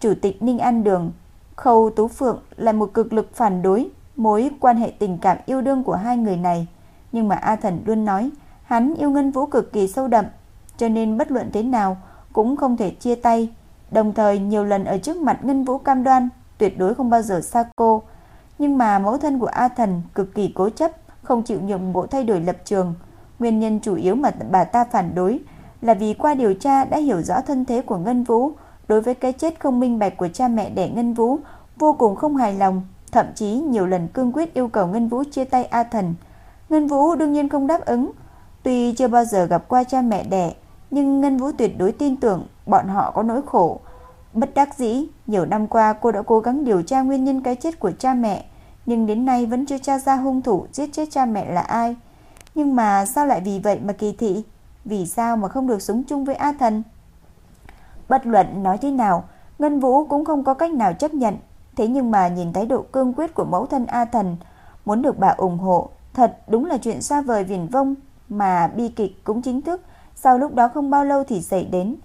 chủ tịch Ninh An Đường, Khâu Tú Phượng là một cực lực phản đối mối quan hệ tình cảm yêu đương của hai người này. Nhưng mà A Thần luôn nói, hắn yêu Ngân Vũ cực kỳ sâu đậm, cho nên bất luận thế nào cũng không thể chia tay. Đồng thời nhiều lần ở trước mặt Ngân Vũ cam đoan tuyệt đối không bao giờ xa cô. Nhưng mà mẫu thân của A Thần cực kỳ cố chấp, không chịu nhượng bộ thay đổi lập trường. Nguyên nhân chủ yếu mà bà ta phản đối là vì qua điều tra đã hiểu rõ thân thế của Ngân Vũ, đối với cái chết không minh bạch của cha mẹ đẻ Ngân Vũ vô cùng không hài lòng, thậm chí nhiều lần cương quyết yêu cầu Ngân Vũ chia tay A Thần. Ngân Vũ đương nhiên không đáp ứng, tuy chưa bao giờ gặp qua cha mẹ đẻ, nhưng Ngân Vũ tuyệt đối tin tưởng bọn họ có nỗi khổ. Bất đắc dĩ, nhiều năm qua cô đã cố gắng điều tra nguyên nhân cái chết của cha mẹ, nhưng đến nay vẫn chưa tra ra hung thủ giết chết cha mẹ là ai. Nhưng mà sao lại vì vậy mà kỳ thị? Vì sao mà không được sống chung với A Thần? Bất luận nói thế nào, Ngân Vũ cũng không có cách nào chấp nhận. Thế nhưng mà nhìn thái độ cương quyết của mẫu thân A Thần, muốn được bà ủng hộ, thật đúng là chuyện xa vời viển vông, mà bi kịch cũng chính thức, sau lúc đó không bao lâu thì xảy đến.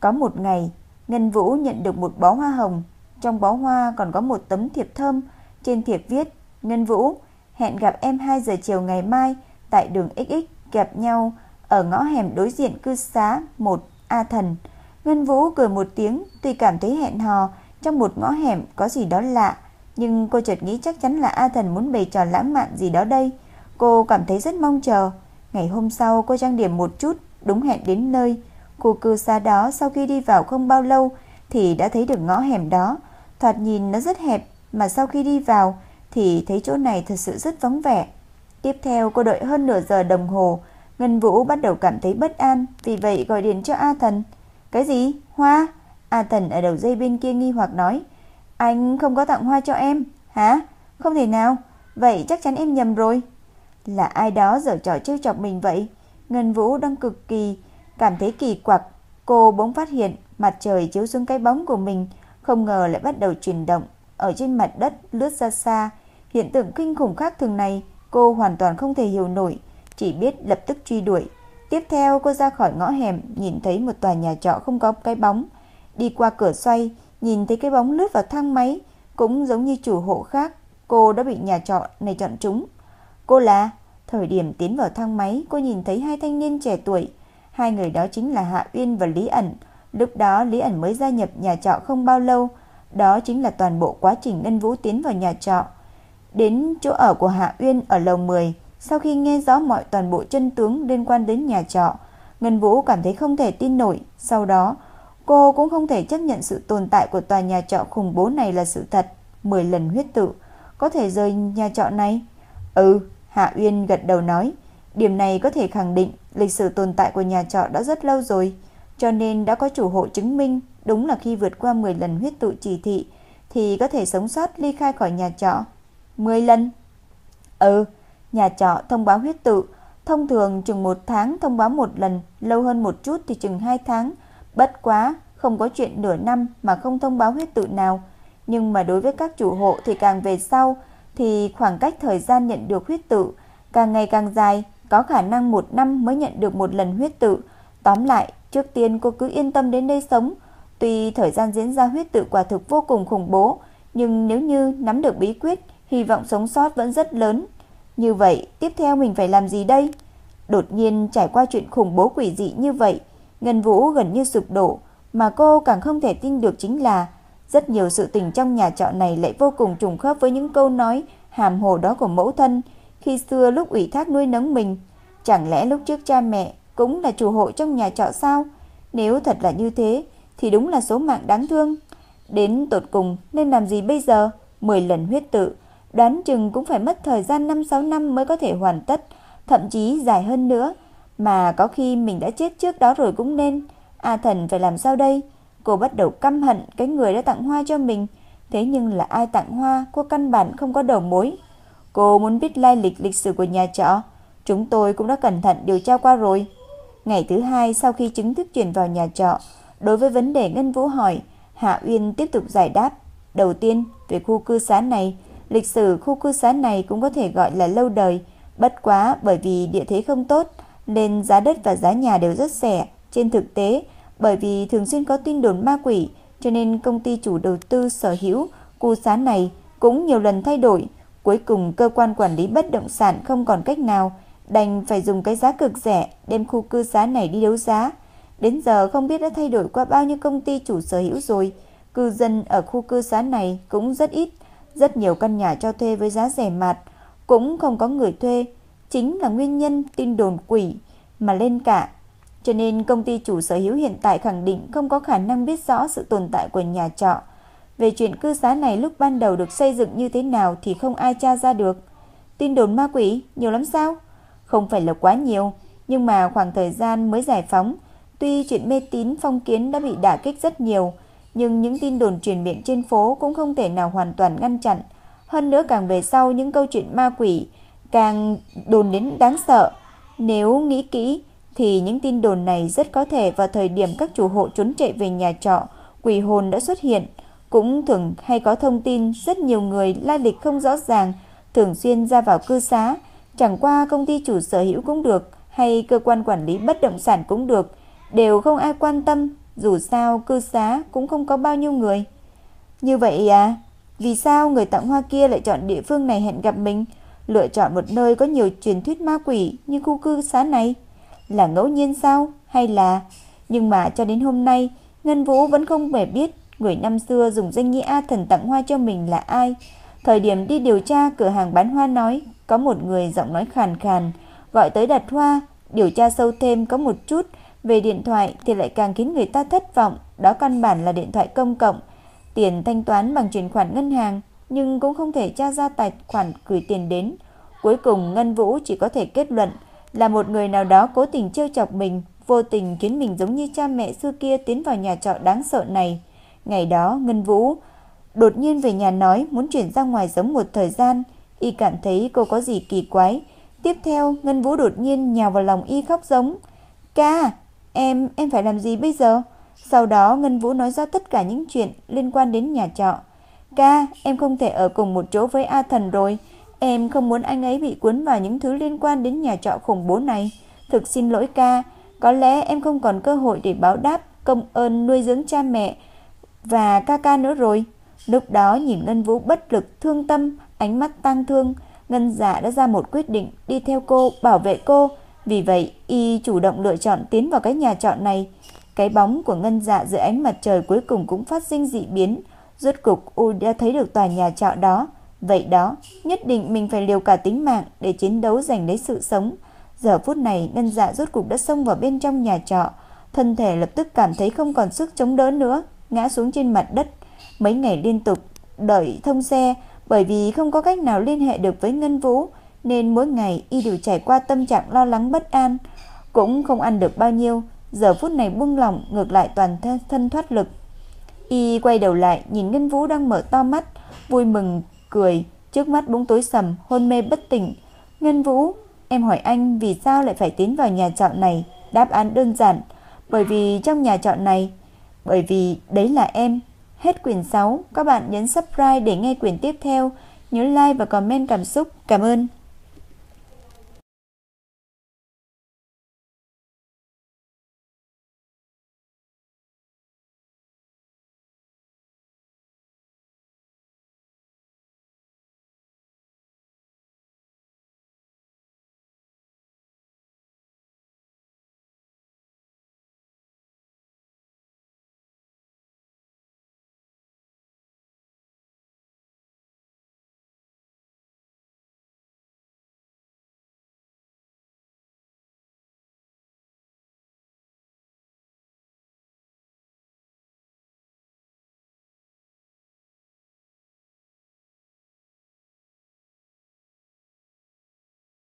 Có một ngày, Ngân Vũ nhận được một bó hoa hồng, trong bó hoa còn có một tấm thiệp thơm, trên thiệp viết: "Ngân Vũ, hẹn gặp em 2 giờ chiều ngày mai tại đường XX gặp nhau ở ngõ hẻm đối diện cư xá 1 A Thần." Ngân Vũ cười một tiếng, tuy cảm thấy hẹn hò trong một ngõ hẻm có gì đó lạ, nhưng cô chợt nghĩ chắc chắn là A Thần muốn bày trò lãng mạn gì đó đây. Cô cảm thấy rất mong chờ. Ngày hôm sau cô trang điểm một chút, đúng hẹn đến nơi. Khu cư xá đó sau khi đi vào không bao lâu thì đã thấy được ngõ hẻm đó. Thoạt nhìn nó rất hẹp, mà sau khi đi vào thì thấy chỗ này thật sự rất vắng vẻ. Tiếp theo cô đợi hơn nửa giờ đồng hồ, Ngân Vũ bắt đầu cảm thấy bất an, vì vậy gọi điện cho A Thần. Cái gì? Hoa? A Thần ở đầu dây bên kia nghi hoặc nói. Anh không có tặng hoa cho em. Hả? Không thể nào. Vậy chắc chắn em nhầm rồi. Là ai đó giở trò trêu chọc mình vậy? Ngân Vũ đang cực kỳ cảm thấy kỳ quặc. Cô bỗng phát hiện mặt trời chiếu xuống cái bóng của mình, không ngờ lại bắt đầu chuyển động ở trên mặt đất lướt ra xa. Hiện tượng kinh khủng khác thường này, cô hoàn toàn không thể hiểu nổi, chỉ biết lập tức truy đuổi. Tiếp theo cô ra khỏi ngõ hẻm, nhìn thấy một tòa nhà trọ không có cái bóng. đi qua cửa xoay, nhìn thấy cái bóng lướt vào thang máy, cũng giống như chủ hộ khác, cô đã bị nhà trọ này chọn trúng. Cô là, thời điểm tiến vào thang máy, cô nhìn thấy hai thanh niên trẻ tuổi, hai người đó chính là Hạ Uyên và Lý ẩn. Lúc đó Lý ẩn mới gia nhập nhà trọ không bao lâu, đó chính là toàn bộ quá trình Ngân Vũ tiến vào nhà trọ. Đến chỗ ở của Hạ Uyên ở lầu 10, sau khi nghe rõ mọi toàn bộ chân tướng liên quan đến nhà trọ, Ngân Vũ cảm thấy không thể tin nổi. Sau đó, cô cũng không thể chấp nhận sự tồn tại của tòa nhà trọ khủng bố này là sự thật. 10 lần huyết tự, có thể rời nhà trọ này? Ừ, Hạ Uyên gật đầu nói. Điểm này có thể khẳng định lịch sử tồn tại của nhà trọ đã rất lâu rồi, cho nên đã có chủ hộ chứng minh đúng là khi vượt qua 10 lần huyết tụ chỉ thị thì có thể sống sót ly khai khỏi nhà trọ. 10 lần? Ừ, nhà trọ thông báo huyết tụ thông thường chừng một tháng thông báo một lần, lâu hơn một chút thì chừng 2 tháng. Bất quá, không có chuyện nửa năm mà không thông báo huyết tụ nào. Nhưng mà đối với các chủ hộ thì càng về sau thì khoảng cách thời gian nhận được huyết tự càng ngày càng dài, có khả năng một năm mới nhận được một lần huyết tự. Tóm lại, trước tiên cô cứ yên tâm đến đây sống. Tuy thời gian diễn ra huyết tự quả thực vô cùng khủng bố, nhưng nếu như nắm được bí quyết, hy vọng sống sót vẫn rất lớn. Như vậy, tiếp theo mình phải làm gì đây? Đột nhiên trải qua chuyện khủng bố quỷ dị như vậy, Ngân Vũ gần như sụp đổ, mà cô càng không thể tin được chính là rất nhiều sự tình trong nhà trọ này lại vô cùng trùng khớp với những câu nói hàm hồ đó của mẫu thân khi xưa lúc ủy thác nuôi nấng mình. Chẳng lẽ lúc trước cha mẹ cũng là chủ hộ trong nhà trọ sao? Nếu thật là như thế thì đúng là số mạng đáng thương. Đến tột cùng nên làm gì bây giờ? 10 lần huyết tự, đoán chừng cũng phải mất thời gian 5-6 năm mới có thể hoàn tất, thậm chí dài hơn nữa. Mà có khi mình đã chết trước đó rồi cũng nên. A thần phải làm sao đây? Cô bắt đầu căm hận cái người đã tặng hoa cho mình. Thế nhưng là ai tặng hoa, cô căn bản không có đầu mối. Cô muốn biết lai lịch lịch sử của nhà trọ. Chúng tôi cũng đã cẩn thận điều tra qua rồi. Ngày thứ hai sau khi chính thức chuyển vào nhà trọ, đối với vấn đề Ngân Vũ hỏi, Hạ Uyên tiếp tục giải đáp. Đầu tiên, về khu cư xá này, lịch sử khu cư xá này cũng có thể gọi là lâu đời, bất quá bởi vì địa thế không tốt, nên giá đất và giá nhà đều rất rẻ. Trên thực tế, bởi vì thường xuyên có tin đồn ma quỷ, cho nên công ty chủ đầu tư sở hữu khu xá này cũng nhiều lần thay đổi. Cuối cùng cơ quan quản lý bất động sản không còn cách nào, đành phải dùng cái giá cực rẻ đem khu cư xá này đi đấu giá. Đến giờ không biết đã thay đổi qua bao nhiêu công ty chủ sở hữu rồi. Cư dân ở khu cư xá này cũng rất ít, rất nhiều căn nhà cho thuê với giá rẻ mạt, cũng không có người thuê. Chính là nguyên nhân tin đồn quỷ mà lên cả cho nên công ty chủ sở hữu hiện tại khẳng định không có khả năng biết rõ sự tồn tại của nhà trọ. Về chuyện cư xá này lúc ban đầu được xây dựng như thế nào thì không ai tra ra được. Tin đồn ma quỷ nhiều lắm sao? Không phải là quá nhiều, nhưng mà khoảng thời gian mới giải phóng, tuy chuyện mê tín phong kiến đã bị đả kích rất nhiều, nhưng những tin đồn truyền miệng trên phố cũng không thể nào hoàn toàn ngăn chặn. Hơn nữa càng về sau những câu chuyện ma quỷ càng đồn đến đáng sợ. Nếu nghĩ kỹ, thì những tin đồn này rất có thể vào thời điểm các chủ hộ trốn chạy về nhà trọ, quỷ hồn đã xuất hiện. Cũng thường hay có thông tin rất nhiều người lai lịch không rõ ràng, thường xuyên ra vào cư xá, chẳng qua công ty chủ sở hữu cũng được, hay cơ quan quản lý bất động sản cũng được, đều không ai quan tâm, dù sao cư xá cũng không có bao nhiêu người. Như vậy à, vì sao người tặng hoa kia lại chọn địa phương này hẹn gặp mình, lựa chọn một nơi có nhiều truyền thuyết ma quỷ như khu cư xá này? Là ngẫu nhiên sao? Hay là... Nhưng mà cho đến hôm nay, Ngân Vũ vẫn không hề biết người năm xưa dùng danh nghĩa A thần tặng hoa cho mình là ai. Thời điểm đi điều tra cửa hàng bán hoa nói, có một người giọng nói khàn khàn, gọi tới đặt hoa, điều tra sâu thêm có một chút về điện thoại thì lại càng khiến người ta thất vọng, đó căn bản là điện thoại công cộng, tiền thanh toán bằng chuyển khoản ngân hàng, nhưng cũng không thể tra ra tài khoản gửi tiền đến. Cuối cùng Ngân Vũ chỉ có thể kết luận là một người nào đó cố tình trêu chọc mình, vô tình khiến mình giống như cha mẹ xưa kia tiến vào nhà trọ đáng sợ này. Ngày đó, Ngân Vũ đột nhiên về nhà nói muốn chuyển ra ngoài sống một thời gian, y cảm thấy cô có gì kỳ quái. Tiếp theo, Ngân Vũ đột nhiên nhào vào lòng y khóc giống. Ca, em, em phải làm gì bây giờ? Sau đó Ngân Vũ nói ra tất cả những chuyện liên quan đến nhà trọ. Ca, em không thể ở cùng một chỗ với A Thần rồi. Em không muốn anh ấy bị cuốn vào những thứ liên quan đến nhà trọ khủng bố này. Thực xin lỗi ca, có lẽ em không còn cơ hội để báo đáp công ơn nuôi dưỡng cha mẹ và ca ca nữa rồi. Lúc đó nhìn Ngân Vũ bất lực, thương tâm, ánh mắt tang thương, Ngân Dạ đã ra một quyết định đi theo cô, bảo vệ cô. Vì vậy, y chủ động lựa chọn tiến vào cái nhà trọ này. Cái bóng của Ngân Dạ dưới ánh mặt trời cuối cùng cũng phát sinh dị biến. Rốt cục U đã thấy được tòa nhà trọ đó. Vậy đó, nhất định mình phải liều cả tính mạng để chiến đấu giành lấy sự sống. Giờ phút này, Ngân Dạ rốt cục đã xông vào bên trong nhà trọ. Thân thể lập tức cảm thấy không còn sức chống đỡ nữa, ngã xuống trên mặt đất. Mấy ngày liên tục đợi thông xe, bởi vì không có cách nào liên hệ được với Ngân Vũ, nên mỗi ngày y đều trải qua tâm trạng lo lắng bất an, cũng không ăn được bao nhiêu, giờ phút này buông lỏng ngược lại toàn thân, thân thoát lực. Y quay đầu lại, nhìn Ngân Vũ đang mở to mắt, vui mừng cười, trước mắt bỗng tối sầm, hôn mê bất tỉnh. "Ngân Vũ, em hỏi anh vì sao lại phải tiến vào nhà trọ này?" Đáp án đơn giản, bởi vì trong nhà trọ này, bởi vì đấy là em. Hết quyển 6, các bạn nhấn subscribe để nghe quyển tiếp theo, nhớ like và comment cảm xúc. Cảm ơn.